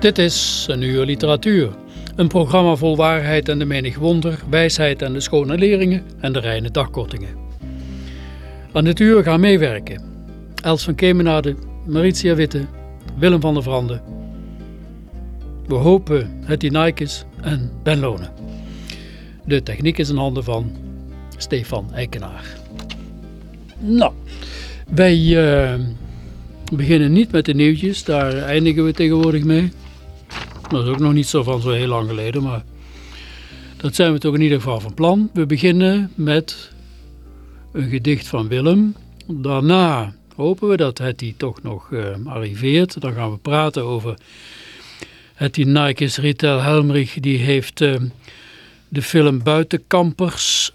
Dit is een uur literatuur. Een programma vol waarheid en de menig wonder, wijsheid en de schone leringen en de reine dagkortingen. Aan dit uur gaan meewerken Els van Kemenade, Maritia Witte, Willem van der Vrande. We hopen Hetty Nijkes en Ben Lonen. De techniek is in handen van Stefan Eikenaar. Nou, wij eh, beginnen niet met de nieuwtjes, daar eindigen we tegenwoordig mee. Dat is ook nog niet zo van zo heel lang geleden, maar dat zijn we toch in ieder geval van plan. We beginnen met een gedicht van Willem. Daarna hopen we dat Hetty toch nog eh, arriveert. Dan gaan we praten over Hetty Nijkes, Ritel Helmrich. Die heeft eh, de film Buitenkampers,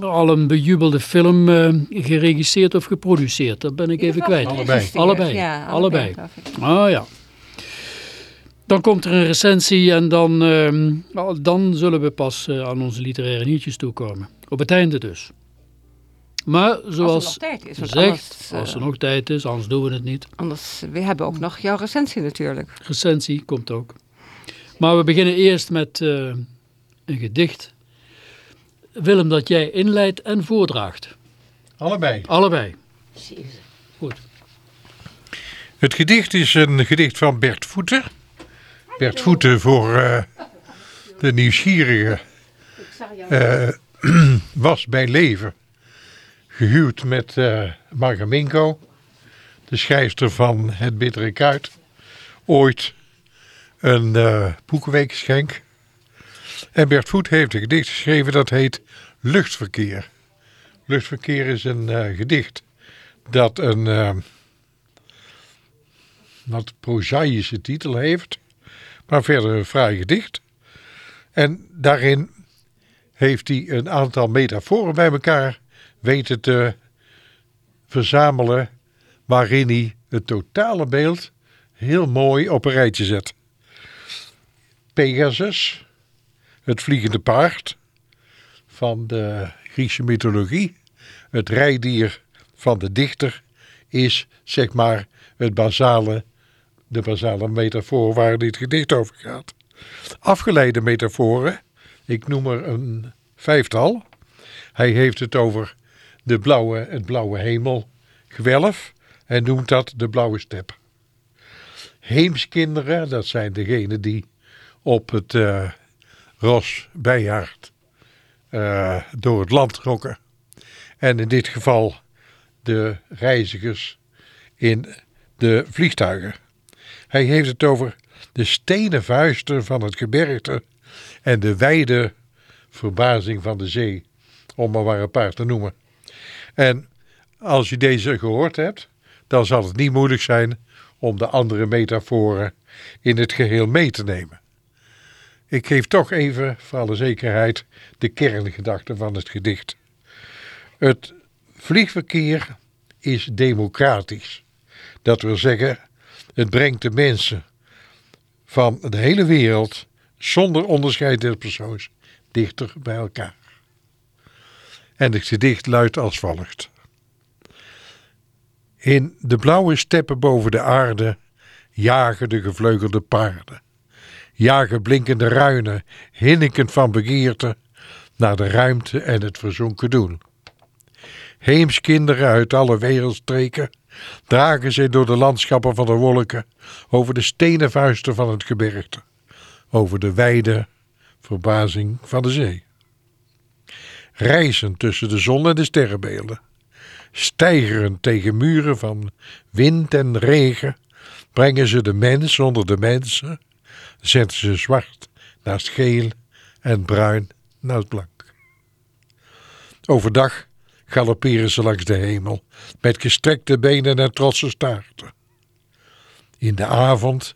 al een bejubelde film, eh, geregisseerd of geproduceerd. Dat ben ik even kwijt. Allebei. Allebei. Ja, Allebei. ik. Ah ja. Dan komt er een recensie en dan, ehm, nou, dan zullen we pas eh, aan onze literaire nieuwtjes toekomen. Op het einde dus. Maar Als er zoals nog tijd is. Gezegd, anders, eh, als er nog tijd is, anders doen we het niet. anders, we hebben ook nog jouw recensie natuurlijk. Recensie komt ook. Maar we beginnen eerst met eh, een gedicht. Willem, dat jij inleidt en voordraagt. Allebei. Allebei. Goed. Het gedicht is een gedicht van Bert Voeten. Bert Voeten voor eh, de nieuwsgierige eh, was bij leven gehuwd met eh Marga Minko, de schrijfster van Het Bittere Kruid. Ooit een boekenweekgeschenk. En Bert Voet heeft een gedicht geschreven dat heet Luchtverkeer. Luchtverkeer is een gedicht dat een wat prozaïsche titel heeft, maar verder een fraai gedicht. En daarin heeft hij een aantal metaforen bij elkaar weten te verzamelen, waarin hij het totale beeld heel mooi op een rijtje zet. Pegasus, het vliegende paard van de Griekse mythologie, het rijdier van de dichter, is zeg maar het basale, de basale metafoor waar dit gedicht over gaat. Afgeleide metaforen, ik noem er een vijftal. Hij heeft het over de blauwe, het blauwe hemelgewelf en noemt dat de blauwe step. Heemskinderen, dat zijn degenen die op het eh, ros bijaard eh, door het land trokken. En in dit geval de reizigers in de vliegtuigen. Hij heeft het over de stenen vuisten van het gebergte en de wijde verbazing van de zee, om maar maar een paar te noemen. En als je deze gehoord hebt, dan zal het niet moeilijk zijn om de andere metaforen in het geheel mee te nemen. Ik geef toch even, voor alle zekerheid, de kerngedachte van het gedicht. Het vliegverkeer is democratisch. Dat wil zeggen, het brengt de mensen van de hele wereld, zonder onderscheid des persoons, dichter bij elkaar. En het gedicht luidt als volgt. In de blauwe steppen boven de aarde jagen de gevleugelde paarden. Jagen blinkende ruinen, hinnikend van begeerte, naar de ruimte en het verzonken doen. Heemskinderen uit alle wereldstreken dragen zij door de landschappen van de wolken, over de stenen vuisten van het gebergte, over de wijde verbazing van de zee. Reizen tussen de zon en de sterrenbeelden, stijgerend tegen muren van wind en regen, brengen ze de mens onder de mensen, zetten ze zwart naast geel en bruin naast blank. Overdag galopperen ze langs de hemel met gestrekte benen en trotse staarten. In de avond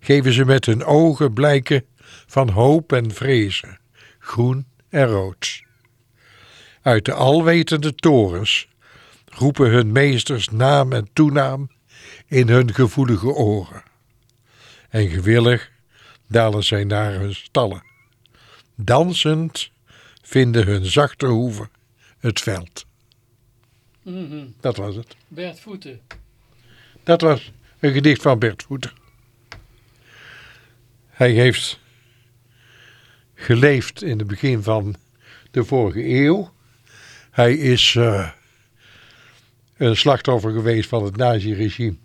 geven ze met hun ogen blijken van hoop en vrezen, groen en rood. Uit de alwetende torens roepen hun meesters naam en toenaam in hun gevoelige oren. En gewillig dalen zij naar hun stallen. Dansend vinden hun zachte hoeven het veld. Mhm. Dat was het. Bert Voeten. Dat was een gedicht van Bert Voeter. Hij heeft geleefd in het begin van de vorige eeuw. Hij is eh, een slachtoffer geweest van het naziregime.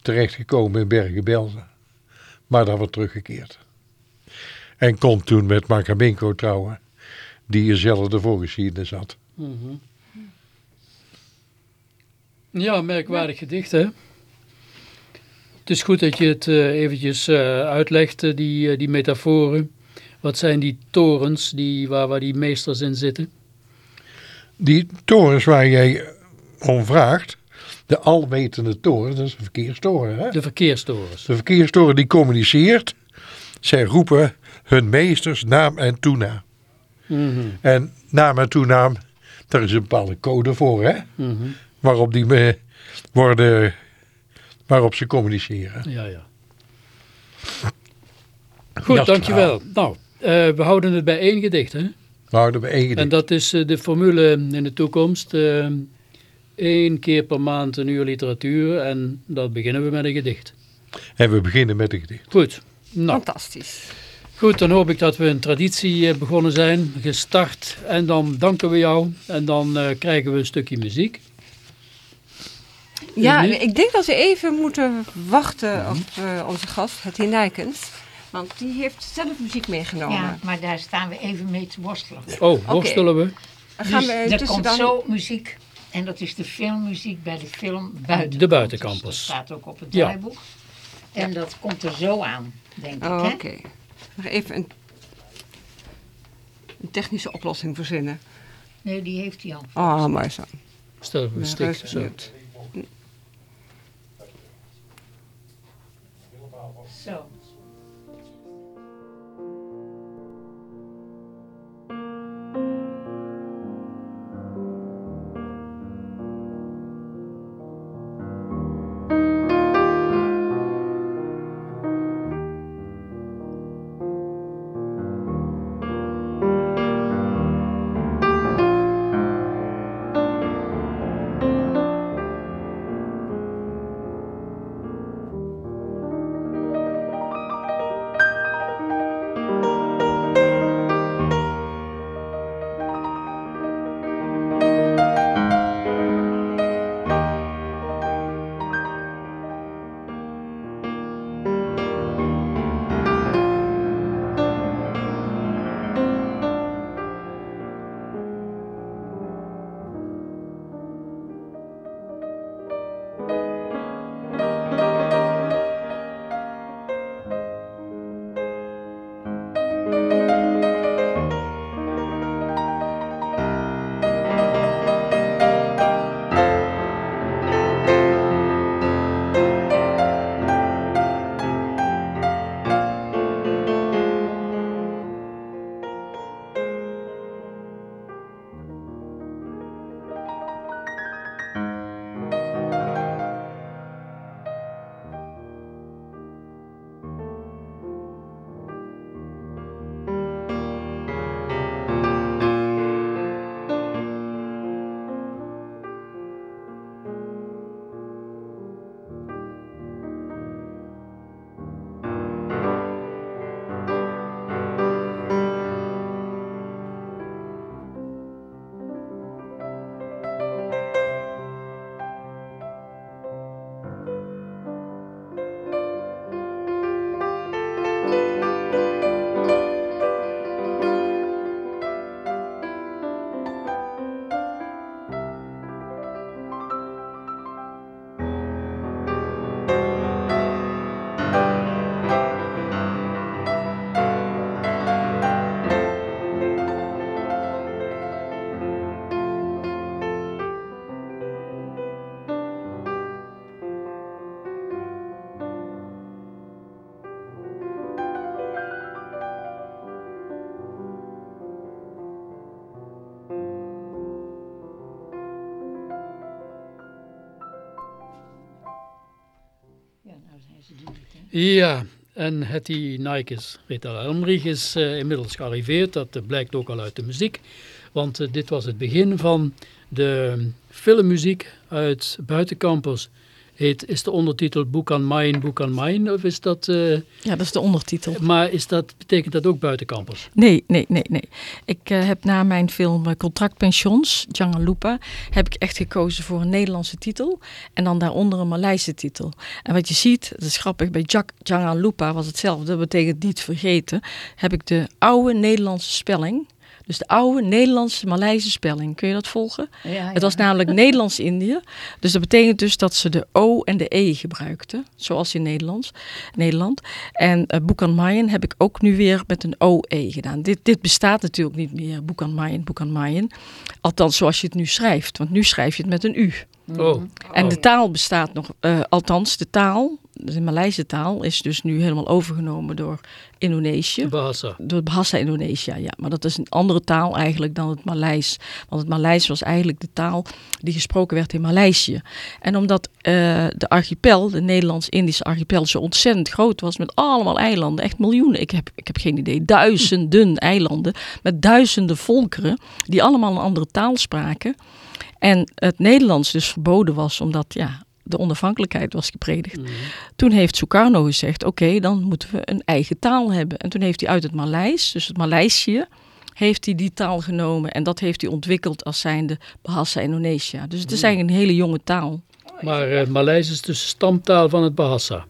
Terechtgekomen in Bergen-Belsen. Maar dan wordt teruggekeerd. En kon toen met Markaminko trouwen. Die dezelfde voorgeschiedenis had. Mhm. Ja, merkwaardig gedicht hè. Het is goed dat je het eh, eventjes eh, uitlegt, eh, die, die metaforen. Wat zijn die torens die, waar, waar die meesters in zitten? Die torens waar jij om vraagt. De alwetende toren, dat is een verkeerstoren. Hè? De verkeerstorens. De verkeerstoren die communiceert. Zij roepen hun meesters naam en toenaam. Mhm, En naam en toenaam, daar is een bepaalde code voor, hè? mhm. Waarop die eh, worden, waarop ze communiceren. Ja, ja. Goed, Dat dankjewel. Nou, eh, we houden het bij één gedicht hè. We houden we één En gedicht. dat is eh, de formule in de toekomst. Eén keer per maand een uur literatuur en dan beginnen we met een gedicht. En we beginnen met een gedicht. Goed, nou Fantastisch. goed, dan hoop ik dat we een traditie begonnen zijn, gestart. En dan danken we jou en dan eh, krijgen we een stukje muziek. Ja, ik denk dat we even moeten wachten op eh, onze gast, het Nijkens. Want die heeft zelf muziek meegenomen. Ja, maar daar staan we even mee te worstelen. Oh, worstelen we? Dan gaan Dus we er komt dan... zo muziek. En dat is de filmmuziek bij de film Buitencampus. De Buitencampus. Dat staat ook op het Ja. draaiboek. En dat komt er zo aan, denk Oh, ik. Oké. Hè? Nog even een, een technische oplossing verzinnen. Nee, die heeft hij al. Oh, maar zo. Stel we een Ja, stik. Zo. Zo. Ja, en Hetty Nijkes, Rita Elmrich is eh, inmiddels gearriveerd. Dat eh, blijkt ook al uit de muziek. Want eh, dit was het begin van de filmmuziek uit Buitencampus. Heet, is de ondertitel Boek aan Mijn, Boek aan Mijn? Of is dat, eh, Ja, dat is de ondertitel. maar is dat, betekent dat ook Buitencampus? Nee, nee, nee, nee. Ik eh, heb na mijn film eh, Contract Pensions, Lupa, heb ik echt gekozen voor een Nederlandse titel. En dan daaronder een Maleise titel. En wat je ziet, dat is grappig, bij Jack Lupa was hetzelfde. Dat betekent niet vergeten. Heb ik de oude Nederlandse spelling. Dus de oude Nederlandse Maleise spelling. Kun je dat volgen? Ja, Het was namelijk Nederlands-Indië. Dus dat betekent dus dat ze de O en de E gebruikten. Zoals in Nederlands, Nederland. En uh, Boekan Mayen heb ik ook nu weer met een OE gedaan. Dit, dit bestaat natuurlijk niet meer. Boekan Mayen, Boekan Mayen. Althans zoals je het nu schrijft. Want nu schrijf je het met een U. Oh, En Oh. de taal bestaat nog, eh, althans de taal, de Maleise taal, is dus nu helemaal overgenomen door Indonesië. Bahasa. Door Bahasa Indonesia, ja. Maar dat is een andere taal eigenlijk dan het Maleis. Want het Maleis was eigenlijk de taal die gesproken werd in Maleisië. En omdat eh, de archipel, de Nederlands-Indische archipel, zo ontzettend groot was met allemaal eilanden, echt miljoenen, ik heb, ik heb geen idee, duizenden eilanden met duizenden volkeren die allemaal een andere taal spraken. En het Nederlands dus verboden was omdat ja, de onafhankelijkheid was gepredigd. Toen heeft Sukarno gezegd, oké, dan moeten we een eigen taal hebben. En toen heeft hij uit het Maleis, dus het Maleisië, heeft hij die taal genomen. En dat heeft hij ontwikkeld als zijnde Bahasa Indonesia. Dus het is eigenlijk een hele jonge taal. Maar eh Maleis is dus stamtaal van het Bahasa.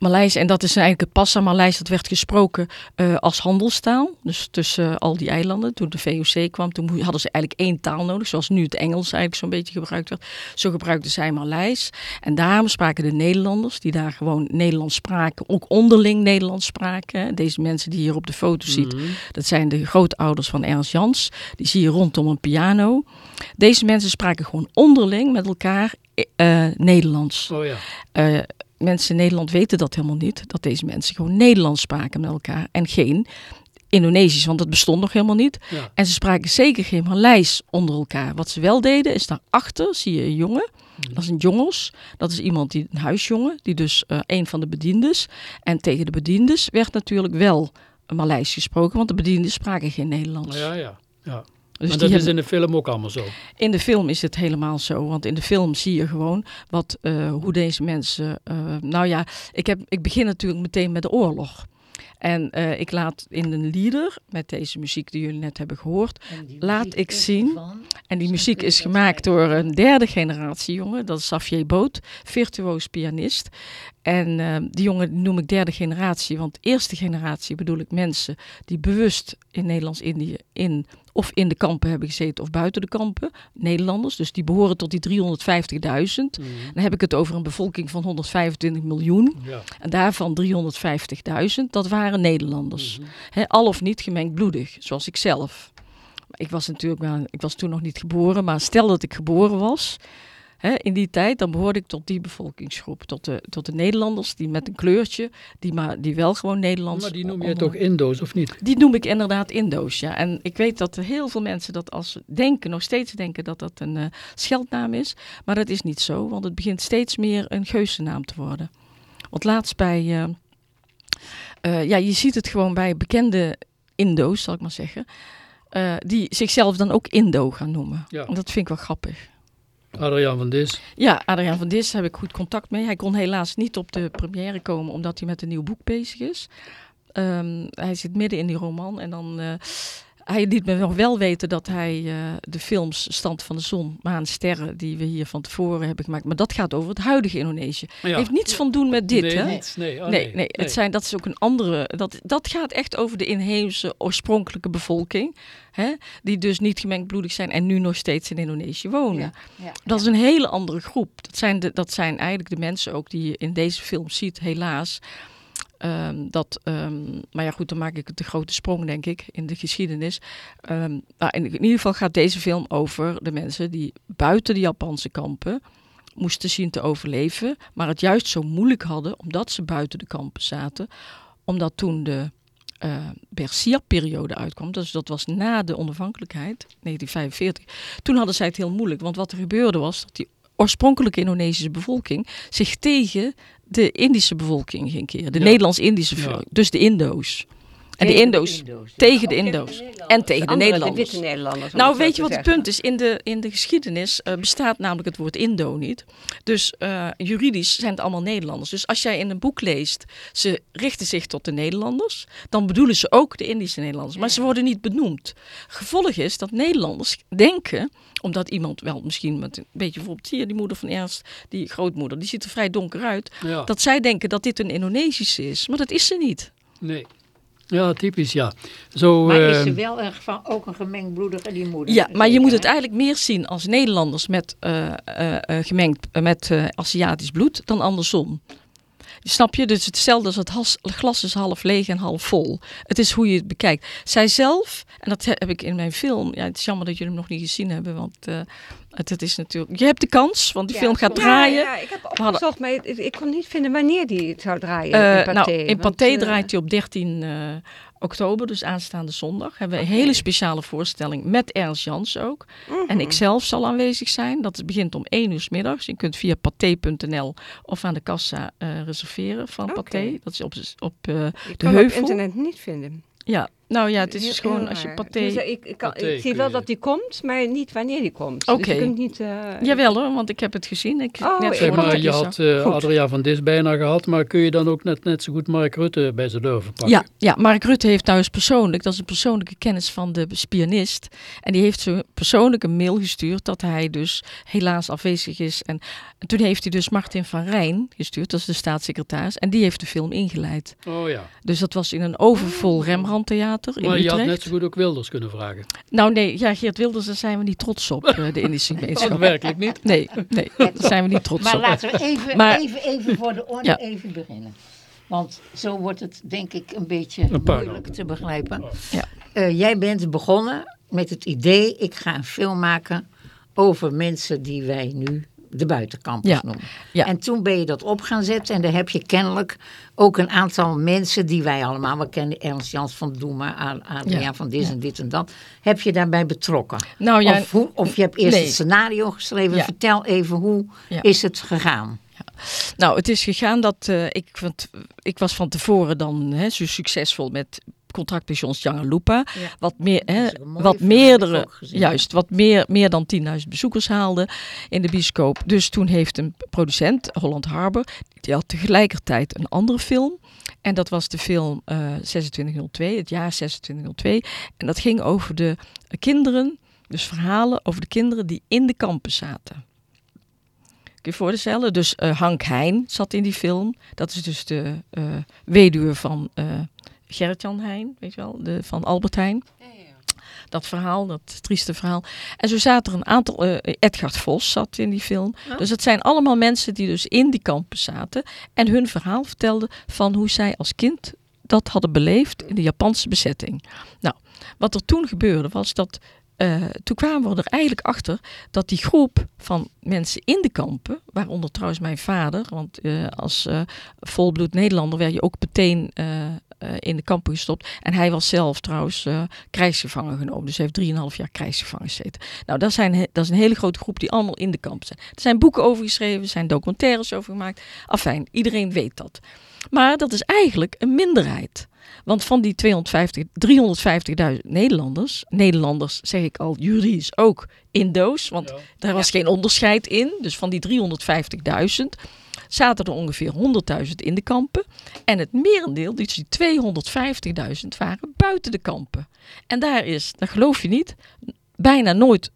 Maleis, en dat is eigenlijk het Passa Maleis, dat werd gesproken eh, als handelstaal. Dus tussen al die eilanden. Toen de VOC kwam, toen hadden ze eigenlijk één taal nodig. Zoals nu het Engels eigenlijk zo'n beetje gebruikt werd. Zo gebruikten zij Maleis. En daarom spraken de Nederlanders, die daar gewoon Nederlands spraken, ook onderling Nederlands spraken. Deze mensen die hier op de foto ziet, dat zijn de grootouders van Ernst Jans. Die zie je rondom een piano. Deze mensen spraken gewoon onderling met elkaar eh, Nederlands. Oh ja. Eh, mensen in Nederland weten dat helemaal niet. Dat deze mensen gewoon Nederlands spraken met elkaar. En geen Indonesisch, want dat bestond nog helemaal niet. Ja. En ze spraken zeker geen Maleis onder elkaar. Wat ze wel deden, is daarachter zie je een jongen. Dat is een jongels. Dat is iemand die een huisjongen, die dus eh, een van de bediendes. En tegen de bediendes werd natuurlijk wel Maleis gesproken, want de bediendes spraken geen Nederlands. Ja, ja. ja. Dus maar dat is in de film ook allemaal zo. in de film is het helemaal zo. Want in de film zie je gewoon wat, eh, hoe deze mensen. eh, nou ja, ik, heb, ik begin natuurlijk meteen met de oorlog. En eh, ik laat in een lieder, met deze muziek die jullie net hebben gehoord. Laat ik zien. van- En die muziek is gemaakt door een derde generatie jongen. Dat is Xavier Boot, virtuoos pianist. En eh, die jongen noem ik derde generatie. Want eerste generatie bedoel ik mensen die bewust in Nederlands-Indië in of in de kampen hebben gezeten of buiten de kampen. Nederlanders, dus die behoren tot die 350.000. Dan heb ik het over een bevolking van 125 miljoen. Ja. En daarvan 350.000, dat waren Nederlanders. Hè, al of niet gemengdbloedig, zoals ik zelf. Ik was natuurlijk wel, ik was toen nog niet geboren, maar stel dat ik geboren was hè, in die tijd, dan behoorde ik tot die bevolkingsgroep. Tot de, tot de Nederlanders die met een kleurtje, die, maar, die wel gewoon Nederlands. Maar die noem je toch Indo's of niet? die noem ik inderdaad Indo's, ja. En ik weet dat heel veel mensen dat als denken, nog steeds denken dat dat een eh, scheldnaam is. Maar dat is niet zo, want het begint steeds meer een geuzennaam te worden. Want laatst bij, eh, eh, ja, je ziet het gewoon bij bekende Indo's, zal ik maar zeggen. die zichzelf dan ook Indo gaan noemen. Ja. En dat vind ik wel grappig. Adriaan van Dis. Ja, Adriaan van Dis heb ik goed contact mee. Hij kon helaas niet op de première komen omdat hij met een nieuw boek bezig is. Ehm, hij zit midden in die roman en dan. eh, hij liet me nog wel weten dat hij eh, de films Stand van de Zon, Maan, Sterren, die we hier van tevoren hebben gemaakt. Maar dat gaat over het huidige Indonesië. Ja. Heeft niets van doen met dit, nee, hè? niets. Nee, oh, nee, nee, Het zijn, dat is ook een andere. Dat, dat gaat echt over de inheemse oorspronkelijke bevolking. Hè, die dus niet gemengdbloedig zijn en nu nog steeds in Indonesië wonen. Ja, ja, Dat is een hele andere groep. Dat zijn, de, dat zijn eigenlijk de mensen ook die je in deze film ziet, helaas. Ehm, dat, ehm, maar ja, goed, dan maak ik de grote sprong, denk ik, in de geschiedenis. Ehm, nou, in, ieder geval gaat deze film over de mensen die buiten de Japanse kampen moesten zien te overleven, maar het juist zo moeilijk hadden omdat ze buiten de kampen zaten. Omdat toen de eh Bersia-periode uitkwam, dus dat was na de onafhankelijkheid, 1945, toen hadden zij het heel moeilijk. Want wat er gebeurde was dat die oorspronkelijke Indonesische bevolking zich tegen de Indische bevolking ging keren. De Ja. Nederlands-Indische bevolking. Dus de Indo's. En de Tegen de Indo's. Indo's. Tegen de Indo's. En tegen de Nederlanders. Witte Nou, weet je wat het punt is? In de, in de geschiedenis eh, bestaat namelijk het woord Indo niet. Dus eh, juridisch zijn het allemaal Nederlanders. Dus als jij in een boek leest, ze richten zich tot de Nederlanders, dan bedoelen ze ook de Indische Nederlanders. Maar ze worden niet benoemd. Gevolg is dat Nederlanders denken, omdat iemand wel misschien met een beetje bijvoorbeeld hier, die moeder van Ernst, die grootmoeder, die ziet er vrij donker uit, Ja. dat zij denken dat dit een Indonesische is. Maar dat is ze niet. Nee. Ja, typisch, ja. Zo, Maar is eh, ze wel erg van ook een gemengdbloedige die moeder? Ja, maar je moet het eigenlijk meer zien als Nederlanders met eh, eh, gemengd met eh, Aziatisch bloed dan andersom. Snap je? Dus hetzelfde als het has- glas is half leeg en half vol. Het is hoe je het bekijkt. Zij zelf, en dat he- heb ik in mijn film. Ja, het is jammer dat jullie hem nog niet gezien hebben, want eh, het, het is natuurlijk. Je hebt de kans, want die Ja, film gaat draaien. Ja, ja, ik heb opgezocht, maar ik, ik kon niet vinden wanneer die het zou draaien Eh, in Pathé. nou, in Pathé eh, draait hij op 13 eh, oktober, dus aanstaande zondag. Hebben we een hele speciale voorstelling met Ernst Jans ook. En ik zelf zal aanwezig zijn. Dat begint om 1 uur 's middags. Je kunt via pathé.nl of aan de kassa eh, reserveren van. Pathé. Dat is op, op Ik de kan op heuvel. internet niet vinden. Ja, nou ja, het is Heel- dus gewoon heel als je. Tenminste, ik, ik, kan, ik zie wel je- dat die komt, maar niet wanneer die komt. Oké. Dus je kunt niet... eh, Jawel hoor, want ik heb het gezien. Ik, Oh, net ik- zeg maar, je had zag. eh Goed. Adria van Dis bijna gehad, maar kun je dan ook net, net zo goed Mark Rutte bij zijn durven pakken? Ja, ja, Mark Rutte heeft thuis persoonlijk, dat is een persoonlijke kennis van de pianist. En die heeft zo persoonlijk een mail gestuurd dat hij dus helaas afwezig is. En, en toen heeft hij dus Martin van Rijn gestuurd, dat is de staatssecretaris. En die heeft de film ingeleid. Oh ja. Dus dat was in een overvol Rembrandt theater in Maar je had net zo goed ook Wilders kunnen vragen. Nou nee, ja, Geert Wilders, daar zijn we niet trots op, eh, de Indische Oh, gemeenschap. werkelijk niet. Nee, nee, daar zijn we niet trots Maar op. laten we even, Maar- even, even voor de orde Ja. even beginnen. Want zo wordt het denk ik een beetje paar moeilijk te begrijpen. Ja. Eh, jij bent begonnen met het idee, ik ga een film maken over mensen die wij nu de buitenkampers Ja. noemen. Ja. En toen ben je dat op gaan zetten en daar heb je kennelijk ook een aantal mensen die wij allemaal, we kennen Ernst Jans van Doema, Adriaan Ja. van dit en dit en dat, heb je daarbij betrokken. Nou ja, of, hoe, of je hebt eerst nee. het scenario geschreven, vertel even hoe is het gegaan? Nou, het is gegaan dat eh, ik, want, ik was van tevoren dan hè, zo succesvol met contractpensions Jangalupa. Ja. Wat, meer, hè, wat meerdere, juist, wat meer, meer dan 10.000 bezoekers haalde in de bioscoop. Dus toen heeft een producent, Holland Harbor, die had tegelijkertijd een andere film. En dat was de film eh 2602, het jaar 2602. En dat ging over de kinderen, dus verhalen over de kinderen die in de kampen zaten. Kun je voorstellen? Dus eh, Hank Heijn zat in die film. Dat is dus de eh, weduwe van eh Gerrit-Jan Heijn, weet je wel, de, van Albert Heijn. Dat verhaal, dat trieste verhaal. En zo zaten er een aantal. eh Edgard Vos zat in die film. Dus het zijn allemaal mensen die dus in die kampen zaten. En hun verhaal vertelden van hoe zij als kind dat hadden beleefd in de Japanse bezetting. Nou, wat er toen gebeurde was dat. eh, toen kwamen we er eigenlijk achter dat die groep van mensen in de kampen, waaronder trouwens mijn vader, want eh, als volbloed Nederlander werd je ook meteen eh, in de kampen gestopt. En hij was zelf trouwens eh, krijgsgevangen genomen, dus hij heeft 3,5 jaar krijgsgevangen gezeten. Nou, dat, zijn, dat is een hele grote groep die allemaal in de kampen zijn. Er zijn boeken over geschreven, er zijn documentaires over gemaakt. Afijn, iedereen weet dat. Maar dat is eigenlijk een minderheid. Want van die 250, 350.000 Nederlanders, Nederlanders zeg ik al juridisch ook Indo's, want daar was geen onderscheid in. Dus van die 350.000 zaten er ongeveer 100.000 in de kampen. En het merendeel, dus die 250.000, waren buiten de kampen. En daar is, dat geloof je niet, bijna nooit,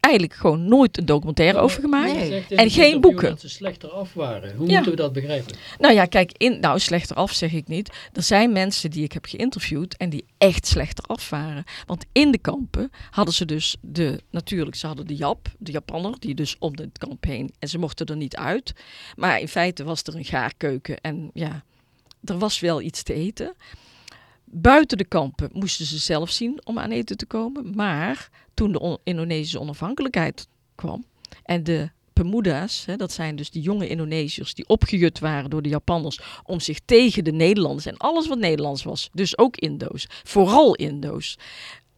eigenlijk gewoon nooit een documentaire over gemaakt. Nee. En geen boeken. Dat ze slechter af waren. Hoe Ja. moeten we dat begrijpen? Nou ja, kijk, in, nou slechter af zeg ik niet. Er zijn mensen die ik heb geïnterviewd en die echt slechter af waren. Want in de kampen hadden ze dus de, natuurlijk, ze hadden de Jap, de Japanner, die dus om het kamp heen. En ze mochten er niet uit. Maar in feite was er een gaarkeuken en ja, er was wel iets te eten. Buiten de kampen moesten ze zelf zien om aan eten te komen. Maar toen de on- Indonesische onafhankelijkheid kwam en de Pemuda's, hè, dat zijn dus die jonge Indonesiërs die opgejut waren door de Japanners om zich tegen de Nederlanders en alles wat Nederlands was, dus ook Indo's, vooral Indo's.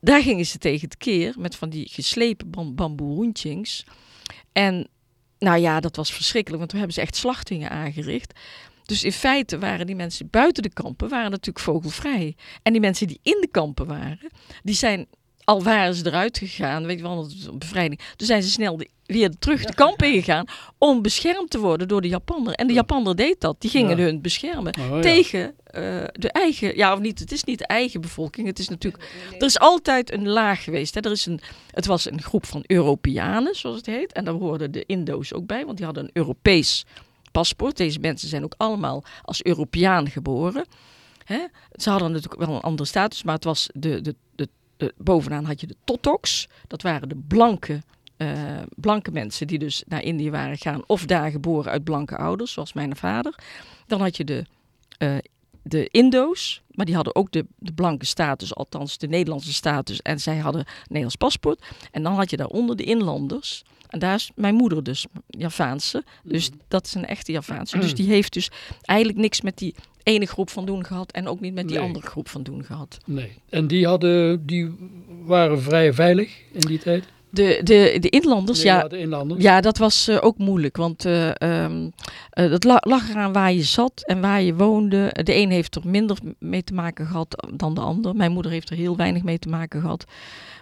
Daar gingen ze tegen het keer met van die geslepen bam. En nou ja, dat was verschrikkelijk, want toen hebben ze echt slachtingen aangericht. Dus in feite waren die mensen buiten de kampen waren natuurlijk vogelvrij. En die mensen die in de kampen waren, die zijn al waren ze eruit gegaan, weet je wel, een bevrijding. Toen zijn ze snel de- weer terug de kamp ingegaan om beschermd te worden door de Japaner. En de Japaner deed dat. Die gingen Ja. hun beschermen Oh, ja. tegen eh, de eigen, ja of niet, het is niet de eigen bevolking. Het is natuurlijk, er is altijd een laag geweest. Hè. Er is een, het was een groep van Europeanen, zoals het heet. En daar hoorden de Indo's ook bij, want die hadden een Europees paspoort. Deze mensen zijn ook allemaal als Europeaan geboren. Ze hadden natuurlijk wel een andere status, maar het was de, de, de, de- bovenaan had je de Totoks. Dat waren de blanke, eh, blanke mensen die dus naar Indië waren gegaan of daar geboren uit blanke ouders, zoals mijn vader. Dan had je de, eh, de Indo's, maar die hadden ook de, de blanke status, althans de Nederlandse status. En zij hadden een Nederlands paspoort. En dan had je daaronder de inlanders. En daar is mijn moeder dus Javaanse. Dus dat is een echte Javaanse. Dus die heeft dus eigenlijk niks met die ene groep van doen gehad. En ook niet met die Nee. andere groep van doen gehad. Nee. En die, hadden, die waren vrij veilig in die tijd? De, de, de inlanders, Nee, ja, de inlanders. Ja, dat was eh, ook moeilijk, want eh, dat la- lag eraan waar je zat en waar je woonde. De een heeft er minder mee te maken gehad dan de ander. Mijn moeder heeft er heel weinig mee te maken gehad.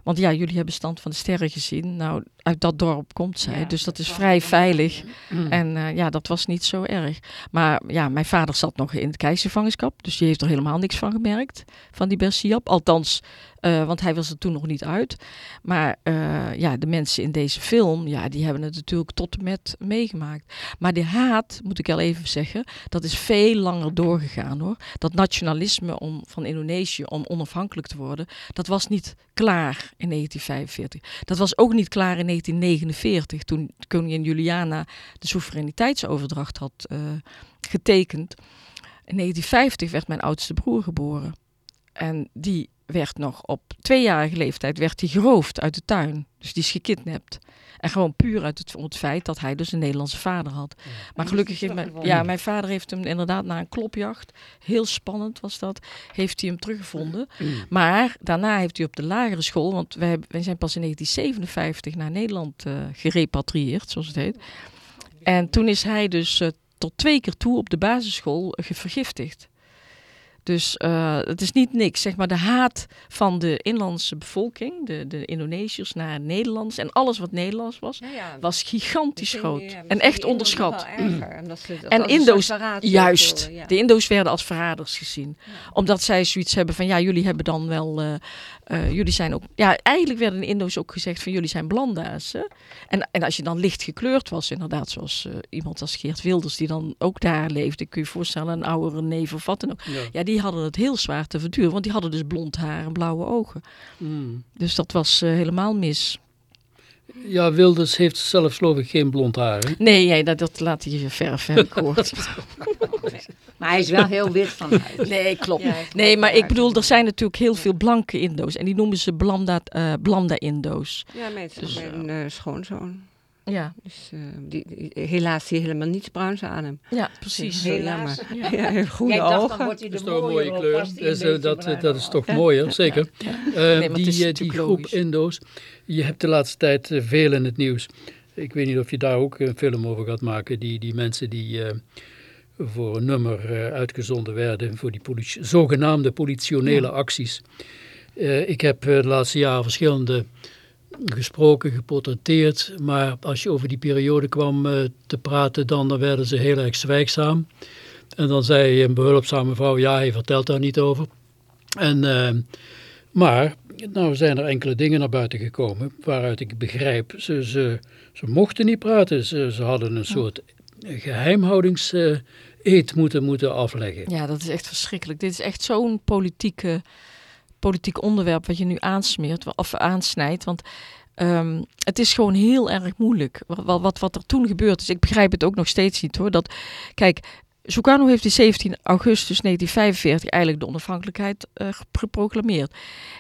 Want ja, jullie hebben Stand van de Sterren gezien. Nou, uit dat dorp komt zij, Ja, dus dat is vrij veilig. Mm. En eh, ja, dat was niet zo erg. Maar ja, mijn vader zat nog in het keizervangenschap. Dus die heeft er helemaal niks van gemerkt. Van die Bersiap. Althans, eh, want hij was er toen nog niet uit. Maar eh, ja, de mensen in deze film, ja, die hebben het natuurlijk tot en met meegemaakt. Maar de haat, moet ik wel even zeggen, dat is veel langer doorgegaan hoor. Dat nationalisme om, van Indonesië om onafhankelijk te worden, dat was niet klaar in 1945. Dat was ook niet klaar in 1949, toen koningin Juliana de soevereiniteitsoverdracht had eh, getekend. In 1950 werd mijn oudste broer geboren. En die werd nog op tweejarige leeftijd werd hij geroofd uit de tuin. Dus die is gekidnapt. En gewoon puur uit het, feit dat hij dus een Nederlandse vader had. Maar gelukkig heeft mijn, ja, mijn vader heeft hem inderdaad na een klopjacht, heel spannend was dat, heeft hij hem teruggevonden. Maar daarna heeft hij op de lagere school, want wij, wij zijn pas in 1957 naar Nederland eh, gerepatrieerd, zoals het heet. En toen is hij dus eh, tot twee keer toe op de basisschool eh, vergiftigd. Dus eh, het is niet niks. Zeg maar de haat van de inlandse bevolking, de, de Indonesiërs naar het Nederlands en alles wat Nederlands was, Ja, ja. was gigantisch Misschien, groot. ja, en echt die onderschat. wel erger, omdat ze dat En Indo's, juist, de Indo's werden als verraders gezien. Omdat zij zoiets hebben van, ja, jullie hebben dan wel, eh, eh, jullie zijn ook, ja, eigenlijk werden de Indo's ook gezegd van, jullie zijn blanda's. Hè? En, en als je dan licht gekleurd was, inderdaad, zoals eh, iemand als Geert Wilders, die dan ook daar leefde, kun je je voorstellen, een oudere neef of wat dan ook. Ja. Ja, die hadden het heel zwaar te verduren, want die hadden dus blond haar en blauwe ogen. Mm. Dus dat was eh, helemaal mis. ja, Wilders heeft zelfs geloof ik geen blond haar. hè? Nee, nee dat, dat laat hij je verf, heb ik gehoord. Maar hij is wel heel wit van huid. Nee, klopt. Ja, Nee, maar ik bedoel, er zijn natuurlijk heel veel blanke Indo's. En die noemen ze blanda, eh, blanda Indo's. Ja, mijn, Dus, mijn eh, schoonzoon. Ja, Dus, eh, die, die- helaas zie je helemaal niets bruins aan hem. ja precies. Heel Helaas. jammer. Ja, ja, groene Jij dacht, dan ogen. wordt hij Dat de is toch een mooie mooier kleur. Dus, eh, dat, dat is ogen. toch mooi, hè? zeker. Eh, die, eh, die groep logisch. Indo's, je hebt de laatste tijd veel in het nieuws. Ik weet niet of je daar ook een film over gaat maken. Die, die mensen die eh, voor een nummer eh, uitgezonden werden voor die politie, zogenaamde politionele acties. Eh, ik heb eh, de laatste jaren verschillende gesproken, geportretteerd. Maar als je over die periode kwam eh, te praten, dan, dan werden ze heel erg zwijgzaam. En dan zei een behulpzame vrouw, ja, hij vertelt daar niet over. En, eh, maar, nou zijn er enkele dingen naar buiten gekomen waaruit ik begrijp, ze, ze, ze mochten niet praten. Ze, ze hadden een soort geheimhoudingseed moeten, moeten afleggen. Ja, dat is echt verschrikkelijk. Dit is echt zo'n politieke, politiek onderwerp wat je nu aansmeert of aansnijdt. Want ehm, het is gewoon heel erg moeilijk. Wat, wat, wat er toen gebeurd is, ik begrijp het ook nog steeds niet hoor. Dat, kijk, Sukarno heeft in 17 augustus 1945 eigenlijk de onafhankelijkheid uh, geproclameerd.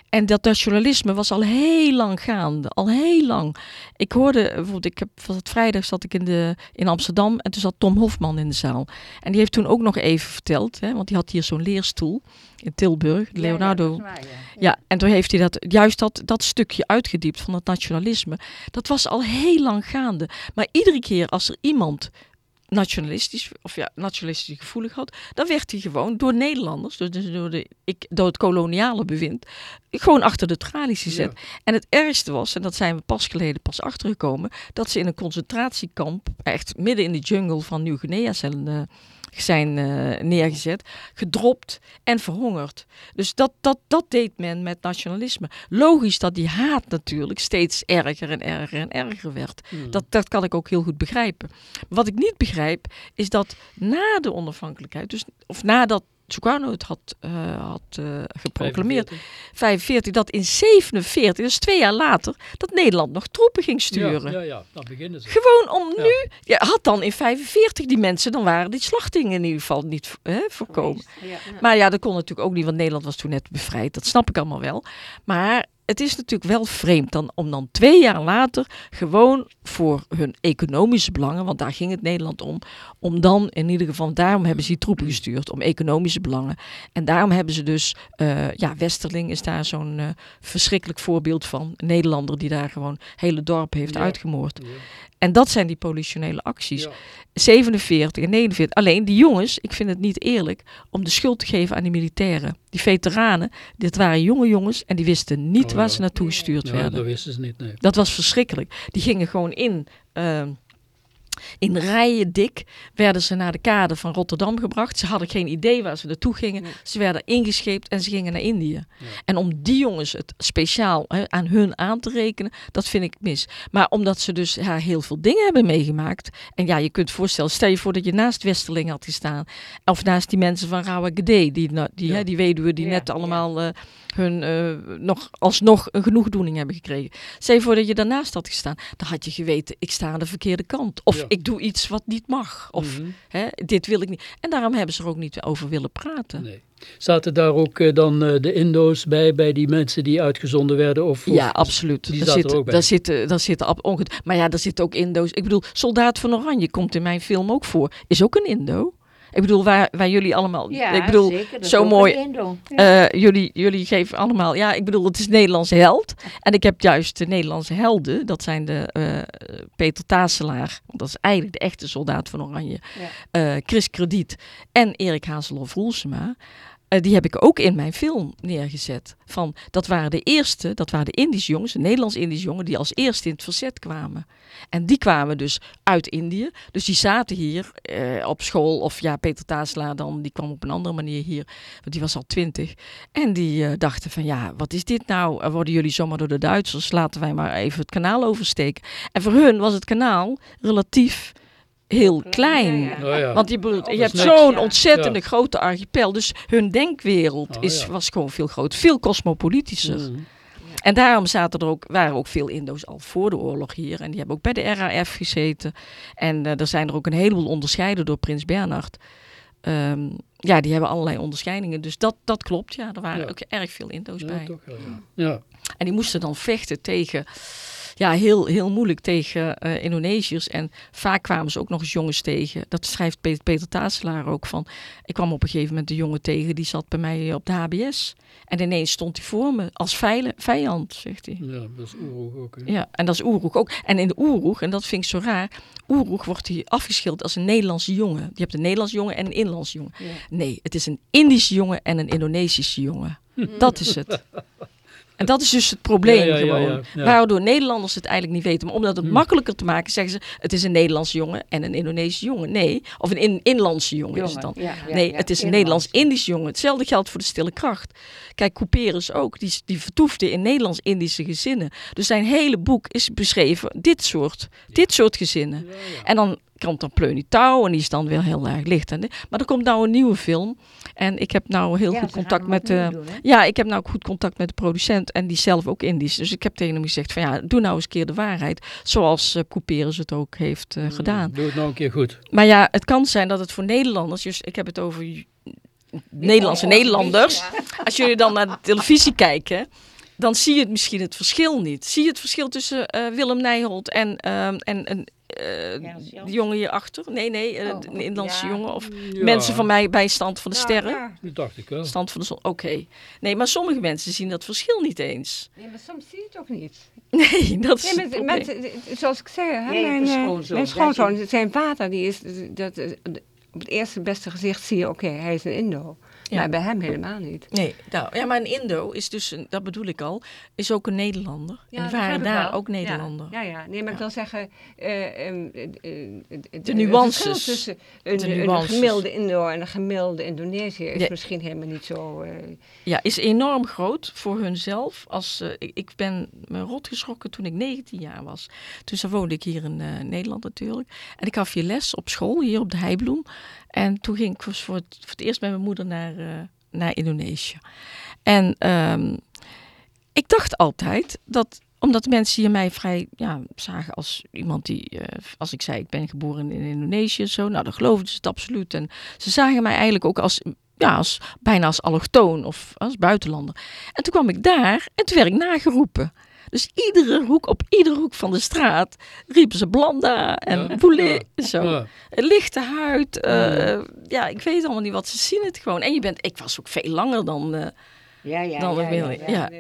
En dat nationalisme was al heel lang gaande, al heel lang. Ik hoorde, bijvoorbeeld, ik heb, vrijdag zat ik in, de, in Amsterdam en toen zat Tom Hofman in de zaal. En die heeft toen ook nog even verteld, hè, want die had hier zo'n leerstoel in Tilburg, Leonardo. Ja. ja, en toen heeft hij dat, juist dat, dat stukje uitgediept van het nationalisme. Dat was al heel lang gaande. Maar iedere keer als er iemand nationalistisch, of ja, nationalistisch gevoelig had, dan werd hij gewoon door Nederlanders, dus door, de, ik, door het koloniale bewind, gewoon achter de tralies gezet. En het ergste was, en dat zijn we pas geleden pas achtergekomen, dat ze in een concentratiekamp, echt midden in de jungle van Nieuw-Guinea zijn, uh, zijn uh, neergezet, gedropt en verhongerd. Dus dat, dat, dat deed men met nationalisme. Logisch dat die haat natuurlijk steeds erger en erger en erger werd. Hmm. Dat, dat kan ik ook heel goed begrijpen. Wat ik niet begrijp, is dat na de onafhankelijkheid, dus, of nadat Sukarno het had, uh, had uh, geproclameerd. 45. dat in 47, dus twee jaar later, dat Nederland nog troepen ging sturen. Ja, ja, ja. dan beginnen ze. Gewoon om nu, ja, had dan in 45 die mensen, dan waren die slachtingen in ieder geval niet hè, voorkomen. Ja, maar ja, dat kon natuurlijk ook niet, want Nederland was toen net bevrijd. Dat snap ik allemaal wel. Maar het is natuurlijk wel vreemd dan, om dan twee jaar later gewoon voor hun economische belangen, want daar ging het Nederland om, om dan in ieder geval, daarom hebben ze die troepen gestuurd, om economische belangen. En daarom hebben ze dus, uh, ja, Westerling is daar zo'n uh, verschrikkelijk voorbeeld van, een Nederlander die daar gewoon hele dorp heeft ja. uitgemoord. Ja. En dat zijn die politionele acties. Ja. 47 en 49. Alleen die jongens, ik vind het niet eerlijk om de schuld te geven aan die militairen. Die veteranen, dit waren jonge jongens en die wisten niet oh, waar ze naartoe gestuurd werden. Dat wisten ze niet, nee. Dat was verschrikkelijk. Die gingen gewoon in... Uh, in rijen dik werden ze naar de kade van Rotterdam gebracht. Ze hadden geen idee waar ze naartoe gingen. Ze werden ingescheept en ze gingen naar Indië. Ja. En om die jongens het speciaal hè, aan hun aan te rekenen, dat vind ik mis. Maar omdat ze dus ja, heel veel dingen hebben meegemaakt. En ja, je kunt voorstellen, stel je voor dat je naast Westerling had gestaan. Of naast die mensen van Rawa Gede, die, die, ja. hè, die weduwe die net allemaal... Uh, hun uh, nog alsnog een genoegdoening hebben gekregen. Stel je voor dat je daarnaast had gestaan. Dan had je geweten, ik sta aan de verkeerde kant. Of ja. ik doe iets wat niet mag. Of mm -hmm. hè, dit wil ik niet. En daarom hebben ze er ook niet over willen praten. Nee. Zaten daar ook uh, dan uh, de Indo's bij, bij die mensen die uitgezonden werden? Of, ja, absoluut. Die daar zitten, er ook bij. Daar zitten, daar zitten maar ja, daar zitten ook Indo's. Ik bedoel, Soldaat van Oranje komt in mijn film ook voor. Is ook een Indo. Ik bedoel, waar, waar jullie allemaal... Ja, ik bedoel, zeker, zo mooi. Ja. Uh, jullie, jullie geven allemaal... Ja, ik bedoel, het is Nederlandse held. En ik heb juist de Nederlandse helden. Dat zijn de uh, Peter Taselaar. Dat is eigenlijk de echte soldaat van Oranje. Ja. Uh, Chris Krediet. En Erik Hazelhoff Roelsema. Uh, die heb ik ook in mijn film neergezet. Van, dat waren de eerste, dat waren de Indische jongens, de Nederlands-Indische jongen, die als eerste in het verzet kwamen. En die kwamen dus uit Indië. Dus die zaten hier uh, op school. Of ja, Peter Taasla dan, die kwam op een andere manier hier. Want die was al twintig. En die uh, dachten van, ja, wat is dit nou? Worden jullie zomaar door de Duitsers? Laten wij maar even het kanaal oversteken. En voor hun was het kanaal relatief heel klein. Ja, ja. Oh ja. Want je, bedoelt, je hebt zo'n ontzettende grote archipel. Dus hun denkwereld oh, is, was gewoon veel groter. Veel cosmopolitischer. Mm. En daarom zaten er ook, waren ook veel Indo's al voor de oorlog hier. En die hebben ook bij de RAF gezeten. En uh, er zijn er ook een heleboel onderscheiden door Prins Bernhard. Um, ja, die hebben allerlei onderscheidingen. Dus dat, dat klopt, ja. Er waren ook erg veel Indo's bij. Toch ja. En die moesten dan vechten tegen ja, heel, heel moeilijk tegen uh, Indonesiërs. En vaak kwamen ze ook nog eens jongens tegen. Dat schrijft Peter, Peter Taatselaar ook van. Ik kwam op een gegeven moment een jongen tegen, die zat bij mij op de HBS. En ineens stond hij voor me als veile, vijand, zegt hij. Ja, dat is Oeroeg ook. Hè? Ja, en dat is Oeroeg ook. En in de Oeroeg, en dat vind ik zo raar, Oeroeg wordt hij afgeschilderd als een Nederlandse jongen. Je hebt een Nederlandse jongen en een Inlandse jongen. Ja. Nee, het is een Indische jongen en een Indonesische jongen. Dat is het. En dat is dus het probleem ja, ja, gewoon. Ja, Waardoor Nederlanders het eigenlijk niet weten. Maar om dat het hmm. makkelijker te maken, zeggen ze... het is een Nederlandse jongen en een Indonesische jongen. Nee, of een in, inlandse jongen, jongen, is het dan. nee, het is een Nederlands-Indisch jongen. Hetzelfde geldt voor de stille kracht. Kijk, Couperus ook. Die, die vertoefde in Nederlands-Indische gezinnen. Dus zijn hele boek is beschreven dit soort, dit soort gezinnen. En dan komt dan Pleunie Touw en die is dan weer heel erg licht. En, maar er komt nou een nieuwe film. En ik heb nou heel Ja, goed contact met de... doen? Ja, ik heb nou ook goed contact met de producent en die is zelf ook Indisch. Dus ik heb tegen hem gezegd van ja, doe nou eens een keer de waarheid. Zoals eh Couperus het ook heeft eh, gedaan. Doe het nou een keer goed. Maar ja, het kan zijn dat het voor Nederlanders, dus ik heb het over Nederlandse Nederlanders. Als jullie dan naar de televisie kijken, dan zie je het misschien het verschil niet. Zie je het verschil tussen eh, Willem Nijholt en, ehm, en, en eh, Jans. de jongen hierachter? Nee, nee, eh, Oh, de Nederlandse ja. jongen. Of Ja, mensen van mij bij Stand van de Sterren. ja. Dat dacht ik wel. Stand van de zon, oké. Nee, maar sommige mensen zien dat verschil niet eens. Nee, maar soms zie je het ook niet. Nee, dat is Nee, met, zoals ik zei, hè, mijn, een eh, schoonzoon, mijn schoonzoon, zijn vader, die is, dat, op het eerste beste gezicht zie je, oké, hij is een Indo. Ja. Maar bij hem helemaal niet. Nee, nou, ja, maar een Indo is dus, een- dat bedoel ik al, is ook een Nederlander. en dat waren daar wel. ook Nederlander. Ja, ja, ja. nee, maar ik wil zeggen, eh, ehm, eh, eh, eh, De het nuances. verschil tussen een, De een gemiddelde Indo en een gemiddelde Indonesiër is Ja. misschien helemaal niet zo... eh, Ja, is enorm groot voor hunzelf. Als, eh, ik, ik ben me rot geschrokken toen ik 19 jaar was. Dus dan woonde ik hier in eh, Nederland natuurlijk. En ik had hier les op school, hier op de Heibloem. En toen ging ik voor, het, eerst met mijn moeder naar, eh, naar Indonesië. En ehm, ik dacht altijd dat omdat de mensen hier mij vrij ja, zagen als iemand die, eh, als ik zei ik ben geboren in Indonesië, zo, nou dan geloofden ze het absoluut. En ze zagen mij eigenlijk ook als, ja, als bijna als allochtoon of als buitenlander. En toen kwam ik daar en toen werd ik nageroepen. Dus iedere hoek, op iedere hoek van de straat riepen ze Blanda en Ja, Poulet. ja, Zo. Ja. Lichte huid. eh, ja, ik weet allemaal niet wat ze zien het gewoon. En je bent, ik was ook veel langer dan, eh, Ja, ja, dan ja, het ja, wil. ja. Ja.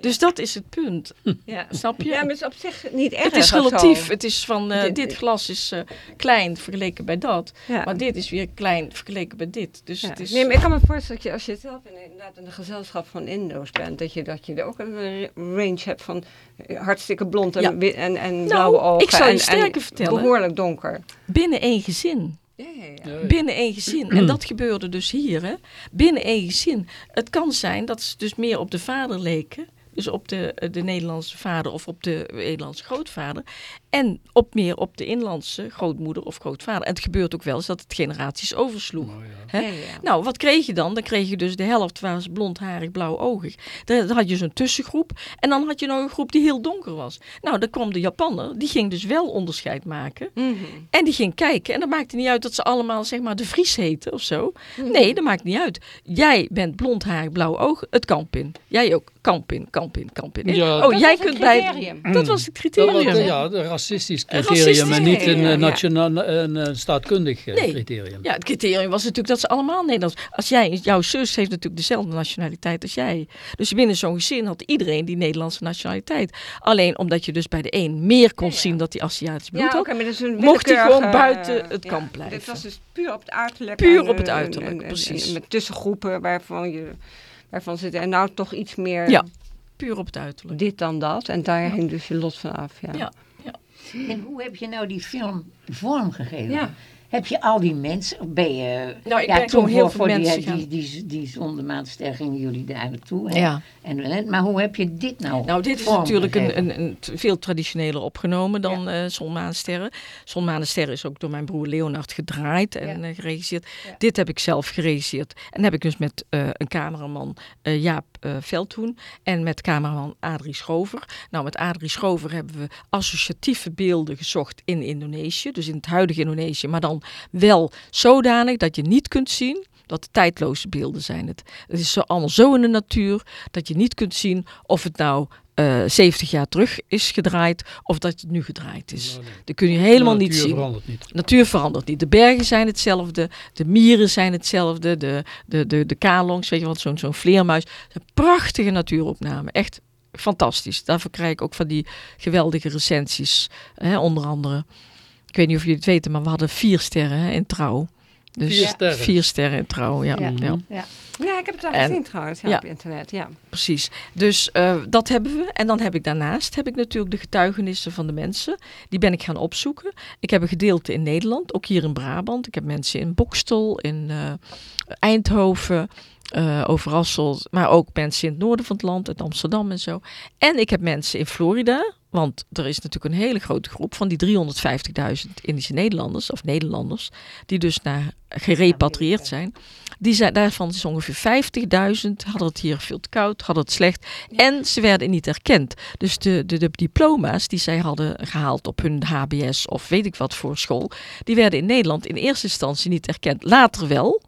Dus dat is het punt. ja. Snap je? ja, maar het is op zich niet erg het is relatief. Het is van eh, Dit- dit glas is eh, klein vergeleken bij dat. Ja. Maar dit is weer klein vergeleken bij dit. Dus Ja. het is. Nee, maar ik kan me voorstellen dat je, als je zelf in, inderdaad in een gezelschap van Indo's bent, dat je, dat je er ook een range hebt van eh, hartstikke blond en, en, en blauwe ogen. ik zal je en, sterker en vertellen. Behoorlijk donker. Binnen één gezin. Ja, ja, ja. Ja. Binnen één gezin. En dat gebeurde dus hier. Hè? Binnen één gezin. Het kan zijn dat ze dus meer op de vader leken. Dus op de, eh, de Nederlandse vader of op de Nederlandse grootvader. En op meer op de inlandse grootmoeder of grootvader. En het gebeurt ook wel eens dat het generaties oversloeg. Oh, ja. Hè? Ja, ja. Nou, wat kreeg je dan? Dan kreeg je dus de helft ze blondharig, blauwogig. Dan dan had je zo'n tussengroep. En dan had je nog een groep die heel donker was. Nou, dan kwam de Japanner. Die ging dus wel onderscheid maken. Mhm. En die ging kijken. En dan maakte niet uit dat ze allemaal zeg maar de Vries heten of zo. Mhm. Nee, dat maakt niet uit. Jij bent blondharig, blauw oog, het kamp in. Jij ook. Kamp in, kamp in, kamp in. Ja, oh, Dat jij was het kunt bij... criterium. Dat was het Dat criterium. was, hè? ja, de racistisch Een criterium en niet racistisch, een, ja, eh, ja. nationaal, een eh, staatkundig eh, Nee. criterium. Ja, het criterium was natuurlijk dat ze allemaal Nederlands. Als jij, jouw zus heeft natuurlijk dezelfde nationaliteit als jij. Dus binnen zo'n gezin had iedereen die Nederlandse nationaliteit. Alleen omdat je dus bij de een meer kon zien dat hij Aziatisch bloed Ja, had. oké, maar dat is een mocht hij gewoon buiten het ja. kamp blijven. Dit was dus puur op het uiterlijk. Puur op het eh, uiterlijk, en- en- precies. en met tussengroepen waarvan je waarvan zitten en nou toch iets meer Ja, puur op het uiterlijk. dit dan dat. En daar hing dus je lot van af. Ja. Ja. En hoe heb je nou die film vormgegeven? Ja. Heb je al die mensen, of ben je... Nou, ik ja, ben toen gewoon heel voor, veel voor mensen die, gaan- die, die, die zondemaandster gingen jullie daar naartoe. Ja. En, maar hoe heb je dit nou Nou, dit is natuurlijk een, een, veel traditioneler opgenomen dan eh Zon, Maan, Sterren. Zon, Maan en Sterren is ook door mijn broer Leonard gedraaid en Ja. eh, geregisseerd. Ja. Dit heb ik zelf geregisseerd. En heb ik dus met eh, een cameraman, eh, Jaap eh Veldhoen, en met cameraman Adrie Schover. Nou, met Adrie Schover hebben we associatieve beelden gezocht in Indonesië. Dus in het huidige Indonesië, maar dan wel zodanig dat je niet kunt zien dat tijdloze beelden zijn. Het, het is allemaal zo in de natuur dat je niet kunt zien of het nou eh 70 jaar terug is gedraaid of dat het nu gedraaid is. Nou, nee. Dat kun je helemaal De niet natuur zien. verandert niet. Natuur verandert niet. De bergen zijn hetzelfde, de mieren zijn hetzelfde, de, de, de, de kalongs, weet je wat, zo'n zo'n vleermuis. Een prachtige natuuropname, echt fantastisch. Daarvoor krijg ik ook van die geweldige recensies, hè, onder andere. Ik weet niet of jullie het weten, maar we hadden vier sterren hè, in trouw. Dus Vier sterren. Vier sterren trouw, ja. Ja. ja. Ja. Ja, ik heb het al En- gezien trouwens op internet. Ja. Precies. Dus eh, dat hebben we. En dan heb ik daarnaast heb ik natuurlijk de getuigenissen van de mensen. Die ben ik gaan opzoeken. Ik heb een gedeelte in Nederland, ook hier in Brabant. Ik heb mensen in Bokstel, in eh, Eindhoven, eh Overrassel, maar ook mensen in het noorden van het land, in Amsterdam en zo. En ik heb mensen in Florida, Want er is natuurlijk een hele grote groep van die 350.000 Indische Nederlanders, of Nederlanders, die dus naar gerepatrieerd zijn. Die zijn daarvan is ongeveer 50.000 hadden het hier veel te koud, hadden het slecht. En ze werden niet erkend. Dus de, de, de diploma's die zij hadden gehaald op hun HBS of weet ik wat voor school, die werden in Nederland in eerste instantie niet erkend. Later wel.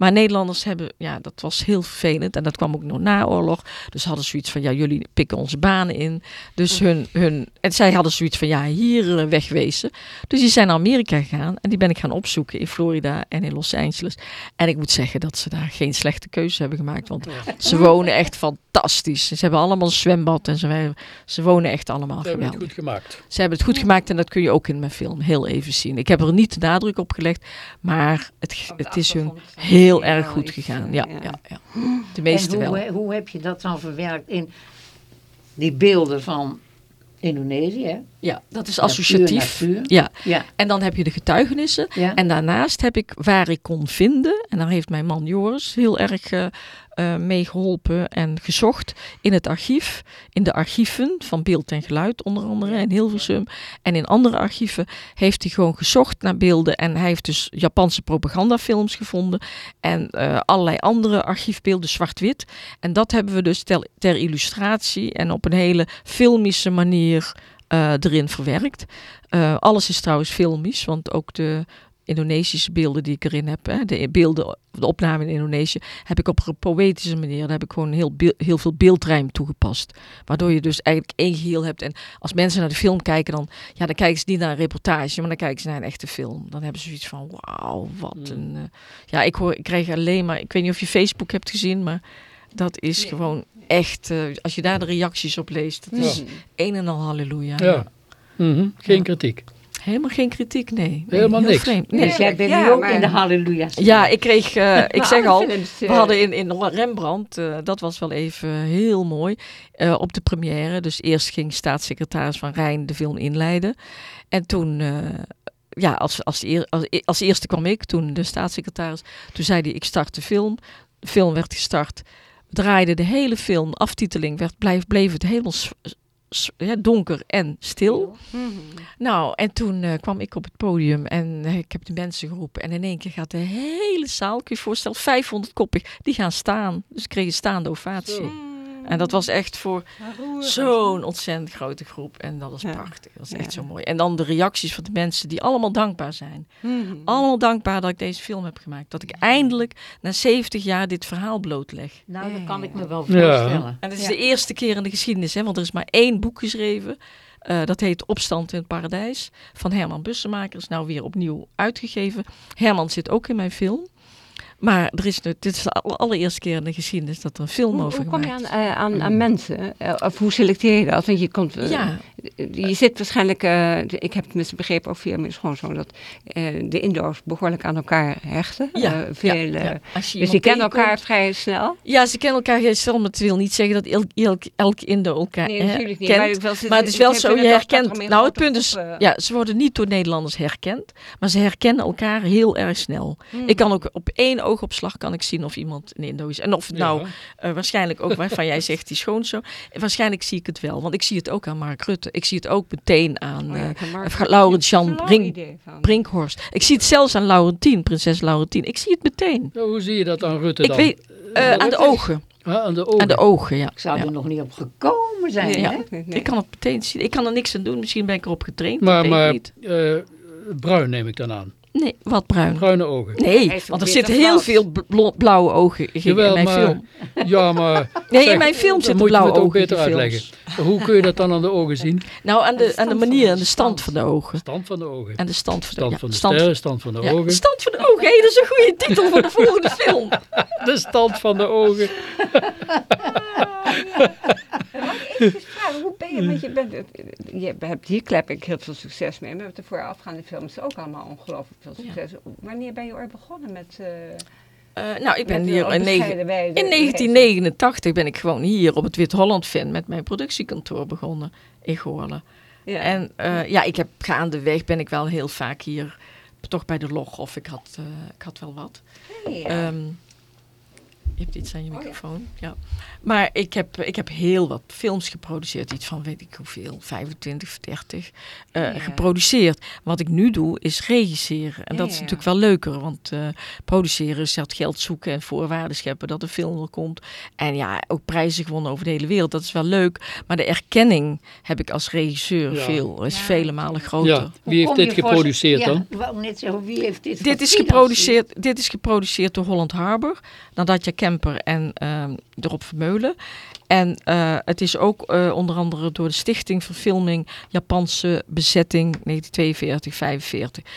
Maar Nederlanders hebben, ja, dat was heel vervelend. En dat kwam ook nog na oorlog. Dus hadden zoiets van, ja, jullie pikken onze banen in. Dus hun, hun, en zij hadden zoiets van, ja, hier eh, wegwezen. Dus die zijn naar Amerika gegaan. En die ben ik gaan opzoeken in Florida en in Los Angeles. En ik moet zeggen dat ze daar geen slechte keuze hebben gemaakt. Want ze wonen echt fantastisch. Ze hebben allemaal een zwembad. En ze, ze wonen echt allemaal Ze hebben het geweldig. goed gemaakt. Ze hebben het goed gemaakt en dat kun je ook in mijn film heel even zien. Ik heb er niet de nadruk op gelegd, maar het, het is hun heel erg goed gegaan. Ja, ja, ja. De meeste en hoe, wel. he- hoe heb je dat dan verwerkt in die beelden van Indonesië? hè? Ja, dat is associatief. natuur. Ja, Ja. en dan heb je de getuigenissen. Ja. En daarnaast heb ik waar ik kon vinden, en daar heeft mijn man Joris heel erg eh eh, mee geholpen en gezocht in het archief, in de archieven van beeld en geluid onder andere in Hilversum. En in andere archieven heeft hij gewoon gezocht naar beelden en hij heeft dus Japanse propagandafilms gevonden en eh, allerlei andere archiefbeelden zwart-wit. En dat hebben we dus ter, ter illustratie en op een hele filmische manier eh, erin verwerkt. Alles is trouwens filmisch, want ook de Indonesische beelden die ik erin heb, hè, de beelden, de opname in Indonesië, heb ik op een poëtische manier, daar heb ik gewoon heel, heel veel beeldrijm toegepast. Waardoor je dus eigenlijk één geheel hebt. En als mensen naar de film kijken, dan, ja, dan kijken ze niet naar een reportage, maar dan kijken ze naar een echte film. Dan hebben ze zoiets van, wauw, wat een... eh, ja, ik, hoor, ik krijg alleen maar, ik weet niet of je Facebook hebt gezien, maar dat is gewoon echt, eh, als je daar de reacties op leest, dat is een en al halleluja. Ja. Mhm, Geen kritiek. Helemaal geen kritiek, nee. nee Helemaal niks. vreemd. Nee. Dus jij bent Ja, nu ook maar- in de halleluja. Ja, ik kreeg, eh, ik zeg alle al, we eh, hadden in, in Rembrandt, eh, dat was wel even heel mooi, eh, op de première. Dus eerst ging staatssecretaris Van Rijn de film inleiden. En toen, eh, ja, als, als, eer- als, als eerste kwam ik, toen de staatssecretaris. Toen zei hij, ik start de film. De film werd gestart. We draaiden de hele film, aftiteling, werd, bleef, bleef het helemaal donker en stil. Mhm. Nou, en toen eh, kwam ik op het podium en eh, ik heb de mensen geroepen. En in één keer gaat de hele zaal, kun je je voorstellen, 500 koppig, die gaan staan. Dus ik kreeg een staande ovatie. Zo. En dat was echt voor zo'n ontzettend grote groep. En dat was Ja. prachtig. Dat is Ja. echt zo mooi. En dan de reacties van de mensen die allemaal dankbaar zijn. Mhm. Allemaal dankbaar dat ik deze film heb gemaakt. Dat ik eindelijk na 70 jaar dit verhaal blootleg. Nou, dat kan ik me wel Ja. voorstellen. En het is Ja. de eerste keer in de geschiedenis, hè, want er is maar één boek geschreven. Eh, dat heet Opstand in het Paradijs van Herman Bussemaker. Is nou weer opnieuw uitgegeven. Herman zit ook in mijn film. Maar er is, dit is de aller- allereerste keer in de geschiedenis dat er een film Hoe, over hoe kom je aan, eh, aan, aan mensen? Eh, of hoe selecteer je dat? Want je komt... eh, Ja, Je zit waarschijnlijk, eh, ik heb tenminste begrepen ook via is gewoon zo dat eh, de Indo's behoorlijk aan elkaar hechten. ja, Eh, veel, ja, ja. Als je Dus die kennen elkaar vrij snel. Ja, ze kennen elkaar heel snel, maar het wil niet zeggen dat elk, elk, elk Indo elkaar Nee, natuurlijk niet. kent. Maar, het is wel zo, je er herkent. Nou, het punt is, eh, ja, ze worden niet door Nederlanders herkend, maar ze herkennen elkaar heel erg snel. hmm. Ik kan ook op één oogopslag kan ik zien of iemand een Indo is. En of het nou Ja. eh, waarschijnlijk ook waarvan jij zegt die schoonzoon. Waarschijnlijk zie ik het wel, want ik zie het ook aan Mark Rutte. Ik zie het ook meteen aan Oh ja, eh ik Brink- idee van. Brinkhorst. Ik zie het zelfs aan Laurentien, prinses Laurentien. Ik zie het meteen. Ja, hoe zie je dat aan Rutte Ik dan? weet, eh, aan de ogen. Ah, aan de ogen. Aan de ogen, ja. Ik zou Ja. er nog niet op gekomen zijn. Nee, hè? ja, nee, nee. Ik kan het meteen zien. Ik kan er niks aan doen. Misschien ben ik erop getraind. Maar, maar ik niet. eh, bruin neem ik dan aan. Nee, wat bruin. Bruine ogen. Nee, want er ook zitten heel veel bl- blauwe ogen in mijn maar- film. Ja, maar... Nee, zeg, in mijn film zitten moet je blauwe het ook ogen. beter de films. uitleggen. Hoe kun je dat dan aan de ogen zien? Nou, aan de, aan de manier, aan de stand van de ogen. Stand van de ogen. En de stand van de, Stand van de stand- sterren, stand van de ja, ogen. stand van de ogen. Hé, dat is een goede titel voor de volgende film. De stand van de ogen. Even vragen, hoe ben je, want je, bent, je hebt hier klep ik heel veel succes mee. We hebben de voorafgaande films ook allemaal ongelooflijk veel succes. Wanneer ben je ooit begonnen met... Eh, nou, ik ben hier in, negen- bescheiden wijze- in 1989 ben ik gewoon hier op het Wit-Holland Fan met mijn productiekantoor begonnen in Goorlen. Ja. En eh, ja, ik heb gaandeweg ben ik wel heel vaak hier, toch bij de log of ik had, ik had wel wat. Ja. Ehm, Je hebt iets aan je Oh, ja. microfoon. ja. Maar ik heb, ik heb heel wat films geproduceerd. Iets van weet ik hoeveel, 25, 30 eh, Ja. geproduceerd. Wat ik nu doe is regisseren. En Ja, dat is ja. natuurlijk wel leuker. Want eh, produceren is dat geld zoeken en voorwaarden scheppen dat een film er komt. En ja, ook prijzen gewonnen over de hele wereld. Dat is wel leuk. Maar de erkenning heb ik als regisseur Ja. veel, is Ja. vele malen groter. Ja, wie heeft dit je geproduceerd ja, dan? Net zeggen, wie heeft dit Dit is, geproduceerd, dit is geproduceerd door Holland Harbor, Nadatja En ehm Rob Vermeulen. En eh, het is ook eh, onder andere door de Stichting Verfilming Japanse Bezetting 1942-45.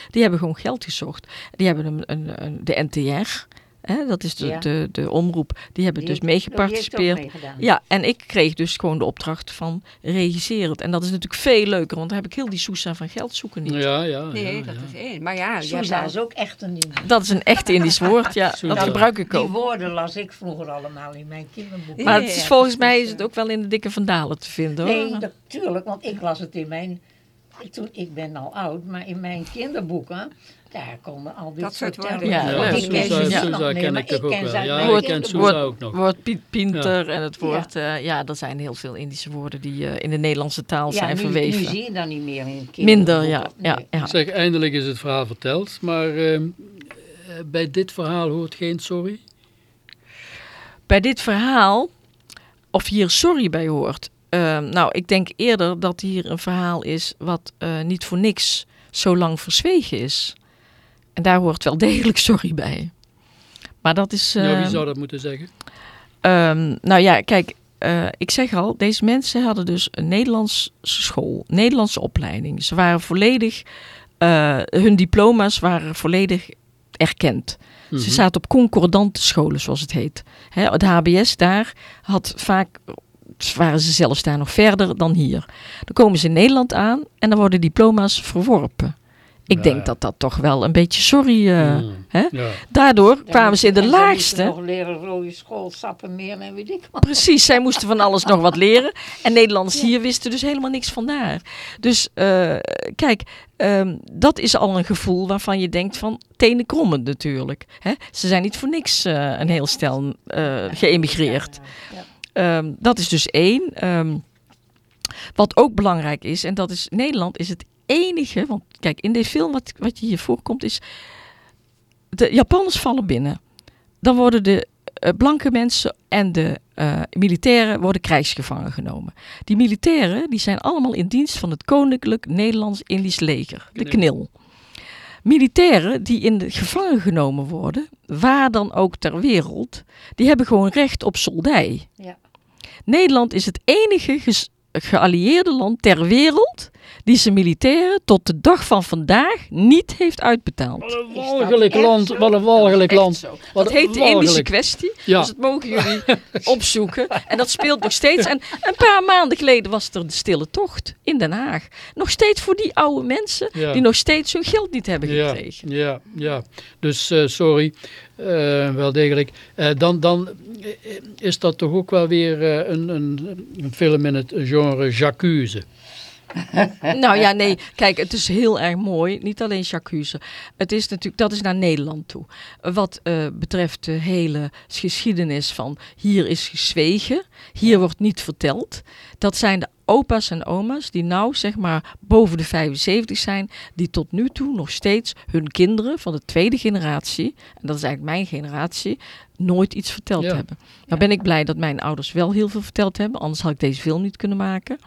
Die hebben gewoon geld gezocht. Die hebben een, een, een- de NTR, hè, dat is de, Ja. de, de omroep, die hebben Die dus die meegeparticipeerd. meegedaan. Ja, en ik kreeg dus gewoon de opdracht van regisseren. En dat is natuurlijk veel leuker, want dan heb ik heel die soesa van geld zoeken niet. Ja, ja. Nee, ja, dat ja. is één. Maar ja, Sousa is ook echt een ding. Dat is een echt Indisch woord, ja. Sousa. Dat gebruik ik Die ook. woorden las ik vroeger allemaal in mijn kinderboek. Maar het is, ja, volgens mij is het ook wel in de dikke vandalen te vinden hoor. Nee, natuurlijk, want ik las het in mijn... Toen, ik ben al oud, maar in mijn kinderboeken, daar komen al dit Dat soort woorden. termen. Ja, leuk. ik ken Sousa- ken ik toch ook wel. Ja, ik Woord- ken. Sousa ook nog. woord Piet Pinter en het woord, ja. ja, er zijn heel veel Indische woorden die eh, in de Nederlandse taal Ja, zijn nu, verweven. nu zie je dat niet meer in kinderboeken. Minder, ja. ja, Nee. ja. Zeg, eindelijk is het verhaal verteld, maar ehm, eh, bij dit verhaal hoort geen sorry. Bij dit verhaal, of hier sorry bij hoort. Eh, nou, ik denk eerder dat hier een verhaal is wat eh, niet voor niks zo lang verzwegen is. En daar hoort wel degelijk sorry bij. Maar dat is... ja, wie eh, zou dat moeten zeggen? Ehm, nou ja, kijk, eh, ik zeg al, deze mensen hadden dus een Nederlandse school, Nederlandse opleiding. Ze waren volledig, eh, hun diploma's waren volledig erkend. Mhm. Ze zaten op concordante scholen, zoals het heet. Hè, het HBS daar had vaak, waren ze zelfs daar nog verder dan hier. Dan komen ze in Nederland aan en dan worden diploma's verworpen. Ik Ja. denk dat dat toch wel een beetje sorry... eh, Mm. hè? Ja. Daardoor Dan kwamen ze in de laagste... moesten nog leren rode school, sappen meer en weet ik wat. Precies, zij moesten van alles nog wat leren. En Nederlanders hier wisten dus helemaal niks van daar. Dus eh, kijk, ehm, dat is al een gevoel waarvan je denkt van tenen krommen natuurlijk. Hè? Ze zijn niet voor niks eh, een heel stel eh, geëmigreerd. Ja. Ehm, dat is dus één. Ehm, wat ook belangrijk is, en dat is Nederland is het enige, want kijk, in deze film wat, wat je hier voorkomt is, de Japanners vallen binnen. Dan worden de eh, blanke mensen en de eh, militairen worden krijgsgevangen genomen. Die militairen die zijn allemaal in dienst van het Koninklijk Nederlands-Indisch leger, de Knil. KNIL. Militairen die in de gevangen genomen worden, waar dan ook ter wereld, die hebben gewoon recht op soldij. Ja. Nederland is het enige geallieerde land ter wereld die zijn militairen tot de dag van vandaag niet heeft uitbetaald. Wat een walgelijk land, zo? wat een walgelijk land. zo. Wat Dat heet de Indische kwestie. Ja. Dus dat mogen jullie opzoeken. En dat speelt nog steeds. En een paar maanden geleden was er de stille tocht in Den Haag. Nog steeds voor die oude mensen Ja. die nog steeds hun geld niet hebben gekregen. ja, ja. Dus eh, sorry, eh, wel degelijk. Eh, dan, dan is dat toch ook wel weer een, een, een film in het genre J'accuse. Nou ja, nee, kijk, het is heel erg mooi. Niet alleen Jacques. Het is natuurlijk, dat is naar Nederland toe. Wat eh, betreft de hele geschiedenis van hier is gezwegen, hier wordt niet verteld. Dat zijn de opa's en oma's die nou zeg maar boven de 75 zijn, die tot nu toe nog steeds hun kinderen van de tweede generatie, en dat is eigenlijk mijn generatie, nooit iets verteld Ja. hebben. Nou ben ik blij dat mijn ouders wel heel veel verteld hebben, anders had ik deze film niet kunnen maken.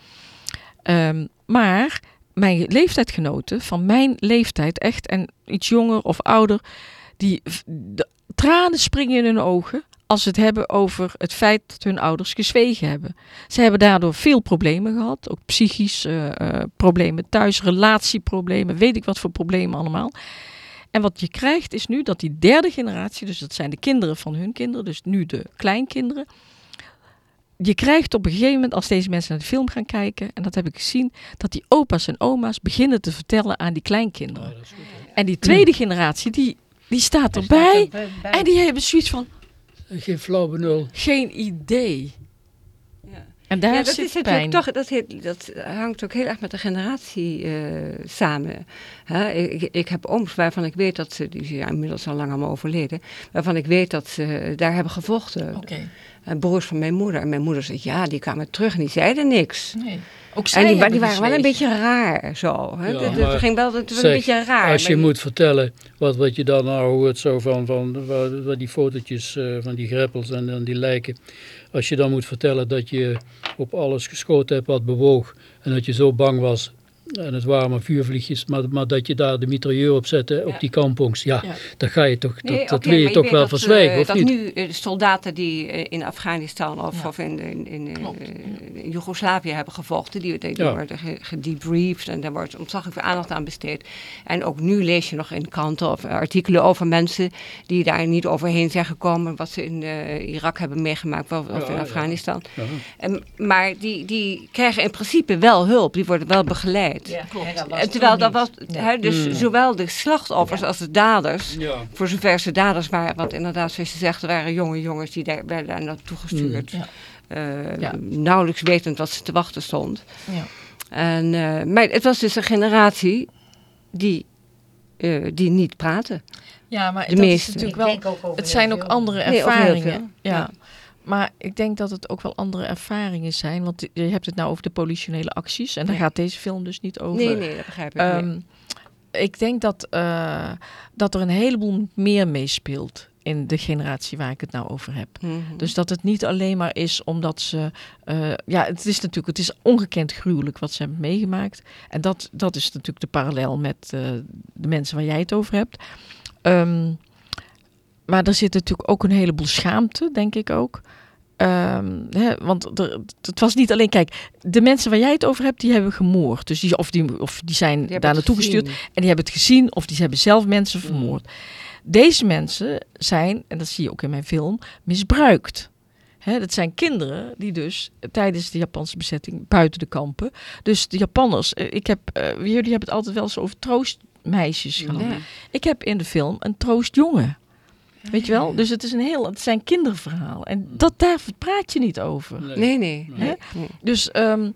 Ehm, maar mijn leeftijdgenoten van mijn leeftijd, echt en iets jonger of ouder, die tranen springen in hun ogen als ze het hebben over het feit dat hun ouders gezwegen hebben. Ze hebben daardoor veel problemen gehad, ook psychisch eh, eh, problemen thuis, relatieproblemen, weet ik wat voor problemen allemaal. En wat je krijgt is nu dat die derde generatie, dus dat zijn de kinderen van hun kinderen, dus nu de kleinkinderen, je krijgt op een gegeven moment, als deze mensen naar de film gaan kijken, en dat heb ik gezien, dat die opa's en oma's beginnen te vertellen aan die kleinkinderen. dat is goed. En die tweede generatie, die, die staat erbij. staat er En die hebben zoiets van, Geen flauw benul. geen idee. Ja. En daar ja, dat zit is natuurlijk pijn. toch, dat, heet- dat hangt ook heel erg met de generatie eh, samen. Hè, ik, ik- heb ooms waarvan ik weet dat ze, die zijn inmiddels al lang allemaal overleden, waarvan ik weet dat ze daar hebben gevochten. Oké. Broers van mijn moeder. En mijn moeder zegt, ja, die kwamen terug en die zeiden niks. Nee. Ook zij En die, waren wel een beetje raar, zo. Hè? Ja, ging wel het was een beetje raar. Als je die- moet vertellen wat, wat je dan nou hoort zo van, van wat, wat die fotootjes eh, van die greppels en, en die lijken. Als je dan moet vertellen dat je op alles geschoten hebt wat bewoog en dat je zo bang was en het waren maar vuurvliegjes, maar, maar dat je daar de mitrailleur op zette Ja. op die kampongs. Ja, Ja. dan ga je toch, dat, Nee, dat wil je toch wel dat, verzwijgen, eh, of dat niet? nu eh, soldaten die eh, in Afghanistan of, Ja. of in, in, in, eh, in Joegoslavië hebben gevochten, die, die, die Ja. worden ge- gedebriefd en daar wordt ontzaglijk veel aandacht aan besteed. En ook nu lees je nog in kranten of artikelen over mensen die daar niet overheen zijn gekomen, wat ze in eh, Irak hebben meegemaakt of, of Ja, in ja. Afghanistan. Ja. En, maar die, die krijgen in principe wel hulp, die worden wel begeleid. Ja, en terwijl dat was. Nee. dus Mm. zowel de slachtoffers als de daders Ja. voor zover ze daders waren, want inderdaad, zoals je zegt, er waren jonge jongens die daar werden daar naartoe gestuurd. Ja. Eh, Ja. Nauwelijks wetend wat ze te wachten stond. Ja. En, eh, maar het was dus een generatie die, eh, die niet praten. Ja, maar De dat meeste. is natuurlijk wel... Het zijn ook andere Nee, ervaringen. veel. ja. Maar ik denk dat het ook wel andere ervaringen zijn. Want je hebt het nou over de politionele acties. En daar Ja. gaat deze film dus niet over. Nee, nee, dat begrijp ik. nee. Ehm, ik denk dat, eh, dat er een heleboel meer meespeelt in de generatie waar ik het nou over heb. Mhm. Dus dat het niet alleen maar is omdat ze. eh, ja, het is natuurlijk. Het is ongekend gruwelijk wat ze hebben meegemaakt. En dat, dat is natuurlijk de parallel met eh, de mensen waar jij het over hebt. Ehm, maar er zit natuurlijk ook een heleboel schaamte, denk ik ook. Ehm, hè, want er, het was niet alleen, kijk, de mensen waar jij het over hebt, die hebben gemoord. Dus die, of, die, of die zijn Die daar naartoe gestuurd en die hebben het gezien of die hebben zelf mensen vermoord. Deze mensen zijn, en dat zie je ook in mijn film, misbruikt. Hè, dat zijn kinderen die dus tijdens de Japanse bezetting buiten de kampen. Dus de Japanners, eh, ik heb, eh, jullie hebben het altijd wel eens over troostmeisjes gehad. Ja. Ik heb in de film een troostjongen. Weet je wel? Dus het is een heel, het zijn kinderverhaal. En dat, daar praat je niet over. Nee. Nee, nee. Hè? nee, nee. Dus ehm,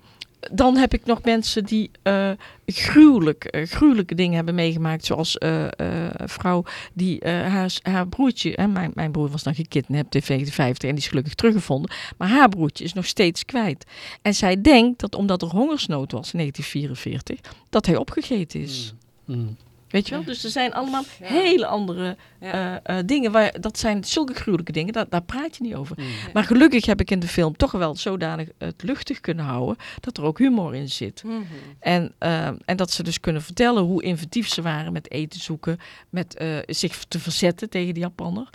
dan heb ik nog mensen die eh, gruwelijk, eh, gruwelijke dingen hebben meegemaakt. Zoals eh, eh, een vrouw die eh, haar, haar broertje... Hè, mijn, mijn broer was dan gekidnapt in 1950 en die is gelukkig teruggevonden. Maar haar broertje is nog steeds kwijt. En zij denkt dat omdat er hongersnood was in 1944... dat hij opgegeten is. Mm. Weet je wel? Dus er zijn allemaal hele andere Ja. eh, eh, dingen. Waar, dat zijn zulke gruwelijke dingen, daar, daar praat je niet over. Mm. Maar gelukkig heb ik in de film toch wel zodanig het luchtig kunnen houden dat er ook humor in zit. Mhm. En, eh, en dat ze dus kunnen vertellen hoe inventief ze waren met eten zoeken, met eh, zich te verzetten tegen de Japanner.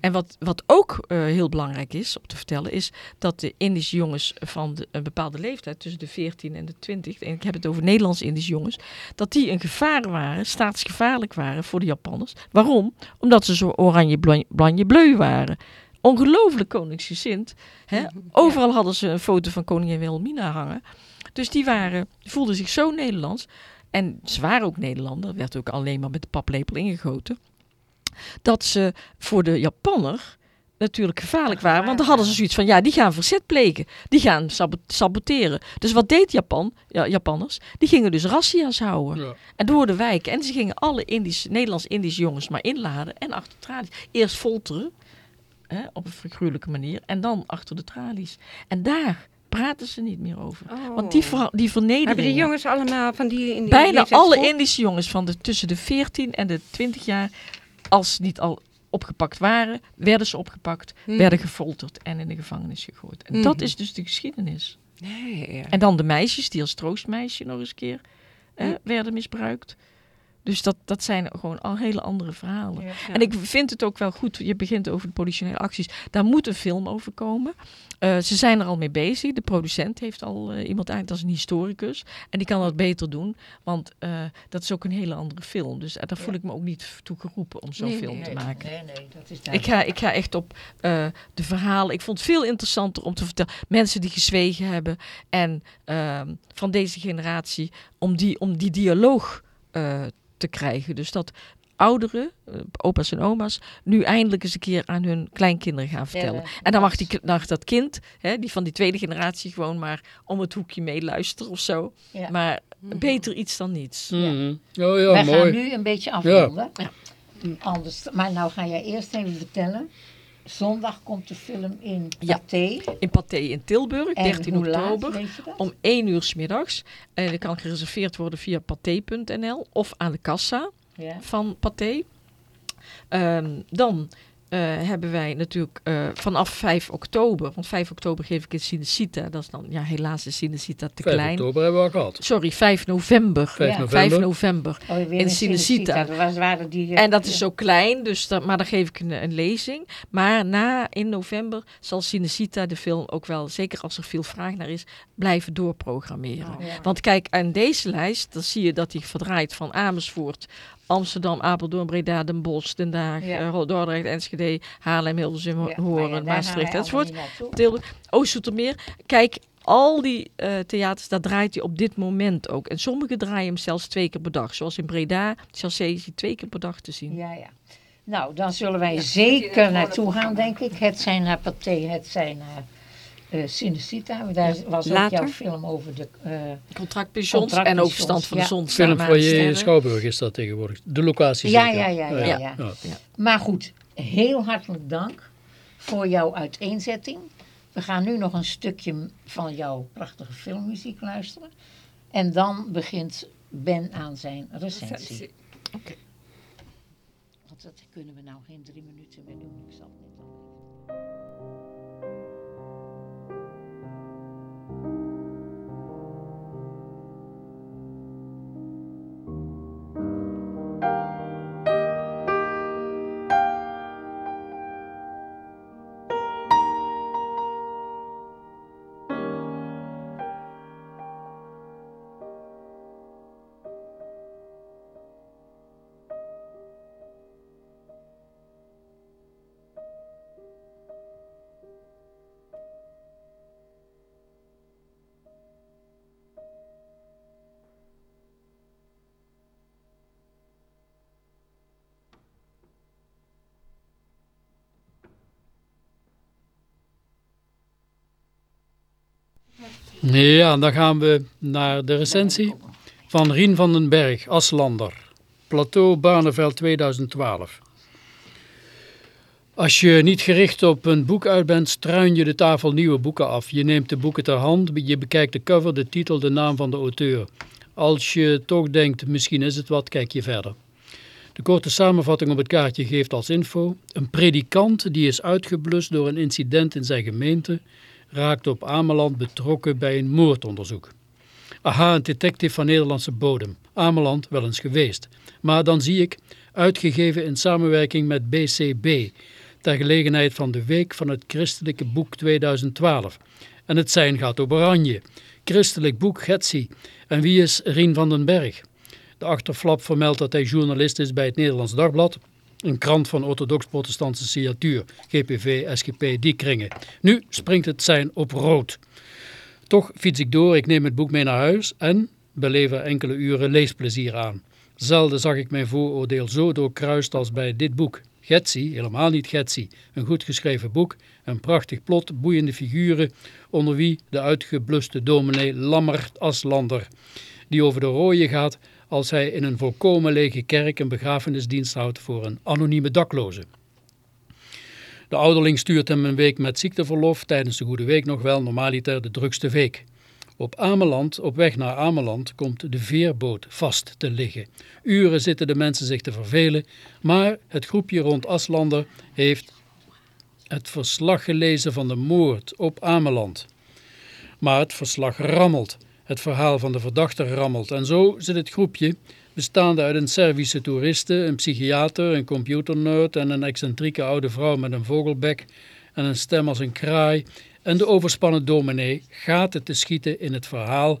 En wat, wat ook eh, heel belangrijk is om te vertellen, is dat de Indische jongens van de, een bepaalde leeftijd, tussen de 14 en de 20, en ik heb het over Nederlands-Indische jongens, dat die een gevaar waren, staatsgevaarlijk waren voor de Japanners. Waarom? Omdat ze zo oranje blan- blanje bleu waren. Ongelooflijk koningsgezind. Hè? Overal hadden ze een foto van koningin Wilhelmina hangen. Dus die waren, voelden zich zo Nederlands. En ze waren ook Nederlander, werd ook alleen maar met de paplepel ingegoten. Dat ze voor de Japanner natuurlijk gevaarlijk waren. Want dan hadden ze zoiets van, ja, die gaan verzet plegen. Die gaan sabo- saboteren. Dus wat deed Japan, ja, Japanners? Die gingen dus razzia's houden. Ja. En door de wijken. En ze gingen alle Indisch, Nederlands-Indische jongens maar inladen en achter de tralies. Eerst folteren, hè, op een figuurlijke manier, en dan achter de tralies. En daar praten ze niet meer over. Oh. Want die, die vernedering... Hebben die jongens allemaal van die... In die Bijna alle Indische jongens van de, tussen de 14 en de 20 jaar, als niet al opgepakt waren, werden ze opgepakt, Hmm. werden gefolterd en in de gevangenis gegooid. En Mhm. dat is dus de geschiedenis. Nee, ja. En dan de meisjes die als troostmeisje nog eens een keer eh, werden misbruikt. Dus dat, dat zijn gewoon al hele andere verhalen. Ja. En ik vind het ook wel goed, je begint over de politionele acties. Daar moet een film over komen. Eh, ze zijn er al mee bezig. De producent heeft al eh, iemand uit, dat is een historicus. En die kan dat beter doen, want eh, dat is ook een hele andere film. Dus daar voel ik me ook niet toe geroepen om zo'n Nee, film nee, te maken. nee, nee, dat is Ik ga, ik ga echt op de verhalen. Ik vond het veel interessanter om te vertellen. Mensen die gezwegen hebben. En ehm, van deze generatie. Om die, om die dialoog eh, te krijgen. Dus dat ouderen, eh, opa's en oma's, nu eindelijk eens een keer aan hun kleinkinderen gaan vertellen. Ja, en dan mag, die, mag dat kind, hè, die van die tweede generatie, gewoon maar om het hoekje meeluisteren of zo. Ja. Maar beter iets dan niets. Mhm. Oh ja, Wij mooi. gaan nu een beetje afronden. Anders, maar nou ga jij eerst even vertellen. Zondag komt de film in Ja. Pathé. In Pathé in Tilburg, En 13 hoe laat, oktober. Om 1 uur s middags. En dat kan gereserveerd worden via pathé.nl of aan de kassa Ja. van Pathé. Ehm, dan eh, hebben wij natuurlijk eh, vanaf 5 oktober, want 5 oktober geef ik in Cinecita, dat is dan ja, helaas is Cinecita te 5 klein. oktober hebben we al gehad. Sorry, 5 november. 5 Ja. november. 5 november. Oh, weer In Cinecita. Cinecita. Dat waren die, En dat is zo klein, dus dat, maar dan geef ik een, een lezing. Maar na, in november zal Cinecita de film ook wel, zeker als er veel vraag naar is, blijven doorprogrammeren. Oh, ja. Want kijk, aan deze lijst, dan zie je dat die verdraait van Amersfoort, Amsterdam, Apeldoorn, Breda, Den Bosch, Den Haag, Ja. eh, Dordrecht, Enschede, Haarlem, Hilversum, ja, Hoorn, Maastricht, enzovoort. Tilburg, Oost-Zoetermeer. Kijk, al die eh, theaters, daar draait hij op dit moment ook. En sommige draaien hem zelfs twee keer per dag. Zoals in Breda, Chassé is hij twee keer per dag te zien. Ja, ja. Nou, dan zullen wij zeker naartoe gaan, denk ik. Het zijn naar Pathé, het zijn naar eh Cinecita. Daar was ook jouw film over de... eh, Contractpensions en Contractpensions, overstand van de ja. zon. Foyer in sterren. Schouwburg is dat tegenwoordig. De locatie Ja, ja, ja, ja, ja. Maar goed, heel hartelijk dank voor jouw uiteenzetting. We gaan nu nog een stukje van jouw prachtige filmmuziek luisteren. En dan begint Ben aan zijn recensie. Oké. Want dat kunnen we nou geen drie minuten meer doen. Ik zal het net al Ja, dan gaan we naar de recensie van Rien van den Berg, Aslander. Plateau Barneveld 2012. Als je niet gericht op een boek uit bent, struin je de tafel nieuwe boeken af. Je neemt de boeken ter hand, je bekijkt de cover, de titel, de naam van de auteur. Als je toch denkt, misschien is het wat, kijk je verder. De korte samenvatting op het kaartje geeft als info. Een predikant die is uitgeblust door een incident in zijn gemeente raakt op Ameland betrokken bij een moordonderzoek. Aha, een detective van Nederlandse bodem. Ameland wel eens geweest. Maar dan zie ik, uitgegeven in samenwerking met BCB, ter gelegenheid van de Week van het Christelijke Boek 2012. En het zijn gaat op Oranje. Christelijk Boek Getsie. En wie is Rien van den Berg? De achterflap vermeldt dat hij journalist is bij het Nederlands Dagblad, een krant van orthodox-protestantse signatuur, GPV, SGP, die kringen. Nu springt het zijn op rood. Toch fiets ik door, ik neem het boek mee naar huis en beleef enkele uren leesplezier aan. Zelden zag ik mijn vooroordeel zo doorkruist als bij dit boek. Getsie, helemaal niet Getsie, een goed geschreven boek, een prachtig plot, boeiende figuren, onder wie de uitgebluste dominee Lammert Aslander, die over de rooien gaat als hij in een volkomen lege kerk een begrafenisdienst houdt voor een anonieme dakloze. De ouderling stuurt hem een week met ziekteverlof, tijdens de Goede Week nog wel, normaliter de drukste week. Op Ameland, op weg naar Ameland, komt de veerboot vast te liggen. Uren zitten de mensen zich te vervelen, maar het groepje rond Aslander heeft het verslag gelezen van de moord op Ameland. Maar het verslag rammelt. Het verhaal van de verdachte rammelt. En zo zit het groepje, bestaande uit een Servische toeriste, een psychiater, een computernerd en een excentrieke oude vrouw met een vogelbek en een stem als een kraai, en de overspannen dominee gaten te schieten in het verhaal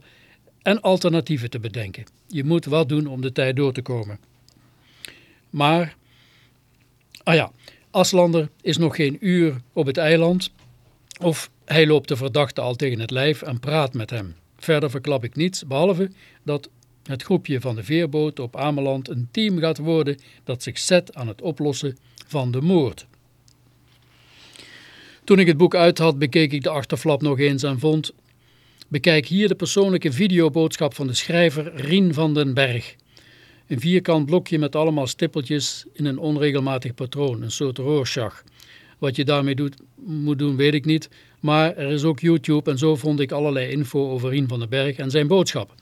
en alternatieven te bedenken. Je moet wat doen om de tijd door te komen. Maar, ah ja, Aslander is nog geen uur op het eiland of hij loopt de verdachte al tegen het lijf en praat met hem. Verder verklap ik niets, behalve dat het groepje van de veerboot op Ameland een team gaat worden dat zich zet aan het oplossen van de moord. Toen ik het boek uit had, bekeek ik de achterflap nog eens en vond... Bekijk hier de persoonlijke videoboodschap van de schrijver Rien van den Berg. Een vierkant blokje met allemaal stippeltjes in een onregelmatig patroon, een soort Rorschach. Wat je daarmee doet, moet doen, weet ik niet. Maar er is ook YouTube en zo vond ik allerlei info over Rien van den Berg en zijn boodschap.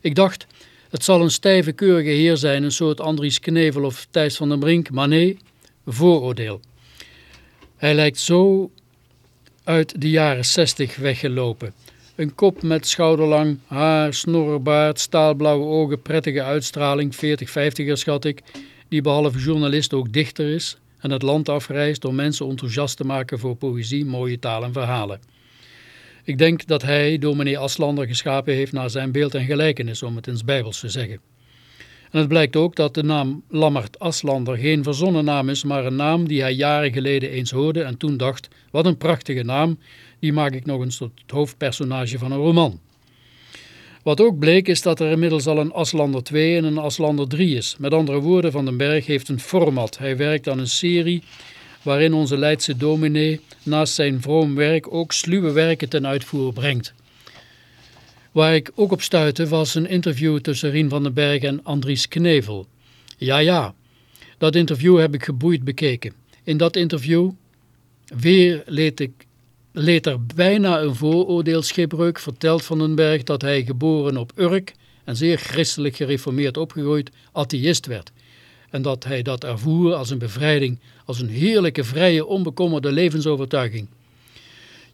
Ik dacht, het zal een stijve keurige heer zijn, een soort Andries Knevel of Thijs van den Brink, maar nee, vooroordeel. Hij lijkt zo uit de jaren zestig weggelopen. Een kop met schouderlang haar, snorrebaard, staalblauwe ogen, prettige uitstraling, 40, 50er schat ik, die behalve journalist ook dichter is en het land afreist om mensen enthousiast te maken voor poëzie, mooie taal en verhalen. Ik denk dat hij door meneer Aslander geschapen heeft naar zijn beeld en gelijkenis, om het in Bijbels te zeggen. En het blijkt ook dat de naam Lammert Aslander geen verzonnen naam is, maar een naam die hij jaren geleden eens hoorde en toen dacht, wat een prachtige naam, die maak ik nog eens tot het hoofdpersonage van een roman. Wat ook bleek is dat er inmiddels al een Aslander 2 en een Aslander 3 is. Met andere woorden, Van den Berg heeft een format. Hij werkt aan een serie waarin onze Leidse dominee naast zijn vroom werk ook sluwe werken ten uitvoer brengt. Waar ik ook op stuitte was een interview tussen Rien van den Berg en Andries Knevel. Ja, ja, dat interview heb ik geboeid bekeken. In dat interview weer leed, ik, leed er bijna een vooroordeelschipbreuk vertelt Van den Berg dat hij geboren op Urk en zeer christelijk gereformeerd opgegroeid atheïst werd. En dat hij dat ervoer als een bevrijding, als een heerlijke, vrije, onbekommerde levensovertuiging.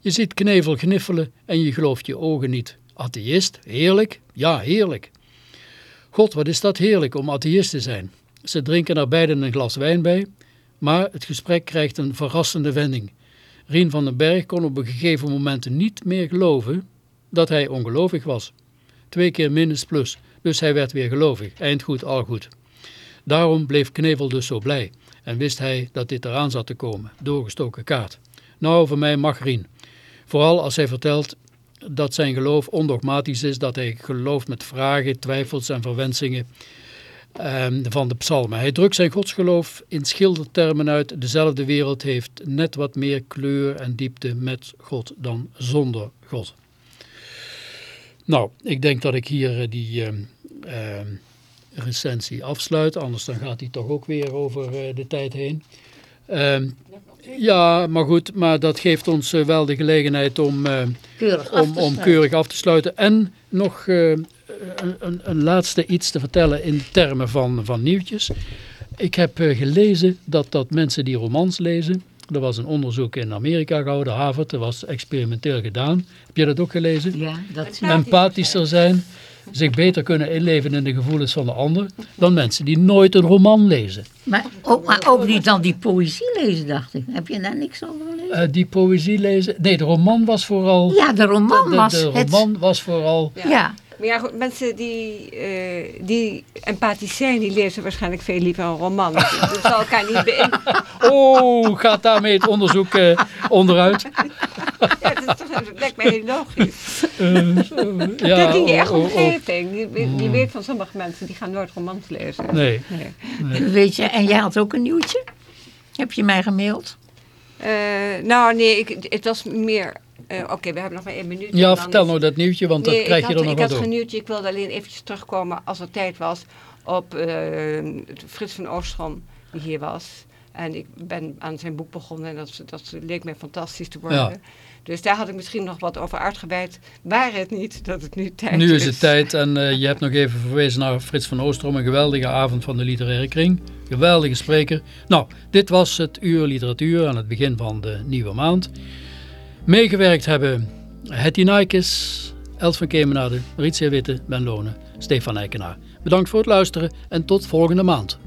Je ziet Knevel gniffelen en je gelooft je ogen niet. Atheïst? Heerlijk? Ja, heerlijk. God, wat is dat heerlijk om atheïst te zijn. Ze drinken er beiden een glas wijn bij, maar het gesprek krijgt een verrassende wending. Rien van den Berg kon op een gegeven moment niet meer geloven dat hij ongelovig was. Twee keer minus plus, dus hij werd weer gelovig. Eind goed, al goed. Daarom bleef Knevel dus zo blij en wist hij dat dit eraan zat te komen, doorgestoken kaart. Nou, voor mij mag Rien. Vooral als hij vertelt dat zijn geloof ondogmatisch is, dat hij gelooft met vragen, twijfels en verwensingen um, van de psalmen. Hij drukt zijn godsgeloof in schildertermen uit. Dezelfde wereld heeft net wat meer kleur en diepte met God dan zonder God. Nou, ik denk dat ik hier uh, die uh, uh, recensie afsluit, anders dan gaat hij toch ook weer over eh, de tijd heen. Ehm, ja, maar goed, maar dat geeft ons uh, wel de gelegenheid om, keurig, om, om keurig af te sluiten. En nog een, een, een, laatste iets te vertellen in termen van, van nieuwtjes. Ik heb gelezen dat, dat mensen die romans lezen, er was een onderzoek in Amerika gehouden, Harvard, dat was experimenteel gedaan. Heb je dat ook gelezen? Ja, dat Empathischer zijn zich beter kunnen inleven in de gevoelens van de ander dan mensen die nooit een roman lezen. Maar ook, maar ook niet dan die poëzie lezen, dacht ik. Heb je daar niks over gelezen? Uh, die poëzie lezen? Nee, de roman was vooral... Ja, de roman de, was De, de roman het... was vooral... Ja. ja. Maar ja, goed, mensen die, uh, die empathisch zijn, die lezen waarschijnlijk veel liever een roman. dat zal elkaar niet beïnvloeden. Oh, gaat daarmee het onderzoek uh, onderuit? ja, dat, is toch, dat lijkt mij heel logisch. Uh, ja, dat die echt omgeving, die, die mm. weet van sommige mensen, die gaan nooit romans lezen. Nee. nee. nee. Weet je, en jij had ook een nieuwtje? Heb je mij gemaild? nou, nee, ik, het was meer... Uh, Oké, okay, we hebben nog maar één minuut. Ja, vertel nou dat nieuwtje, want nee, dat krijg je dan nog wel door. Ik had geen nieuwtje, ik wilde alleen eventjes terugkomen als er tijd was op uh, Frits van Oostrom, die hier was. En ik ben aan zijn boek begonnen en dat, dat leek mij fantastisch te worden. Ja. Dus daar had ik misschien nog wat over uitgeweid. Waar het niet dat het nu tijd is. Nu is het tijd en uh, je hebt nog even verwezen naar Frits van Oostrom. Een geweldige avond van de literaire kring. Geweldige spreker. Nou, dit was het uur literatuur aan het begin van de nieuwe maand. Meegewerkt hebben Hetty Nijkes, Els van Kemenade, Maritia Witte, Ben Lonen, Stefan Eikenaar. Bedankt voor het luisteren en tot volgende maand.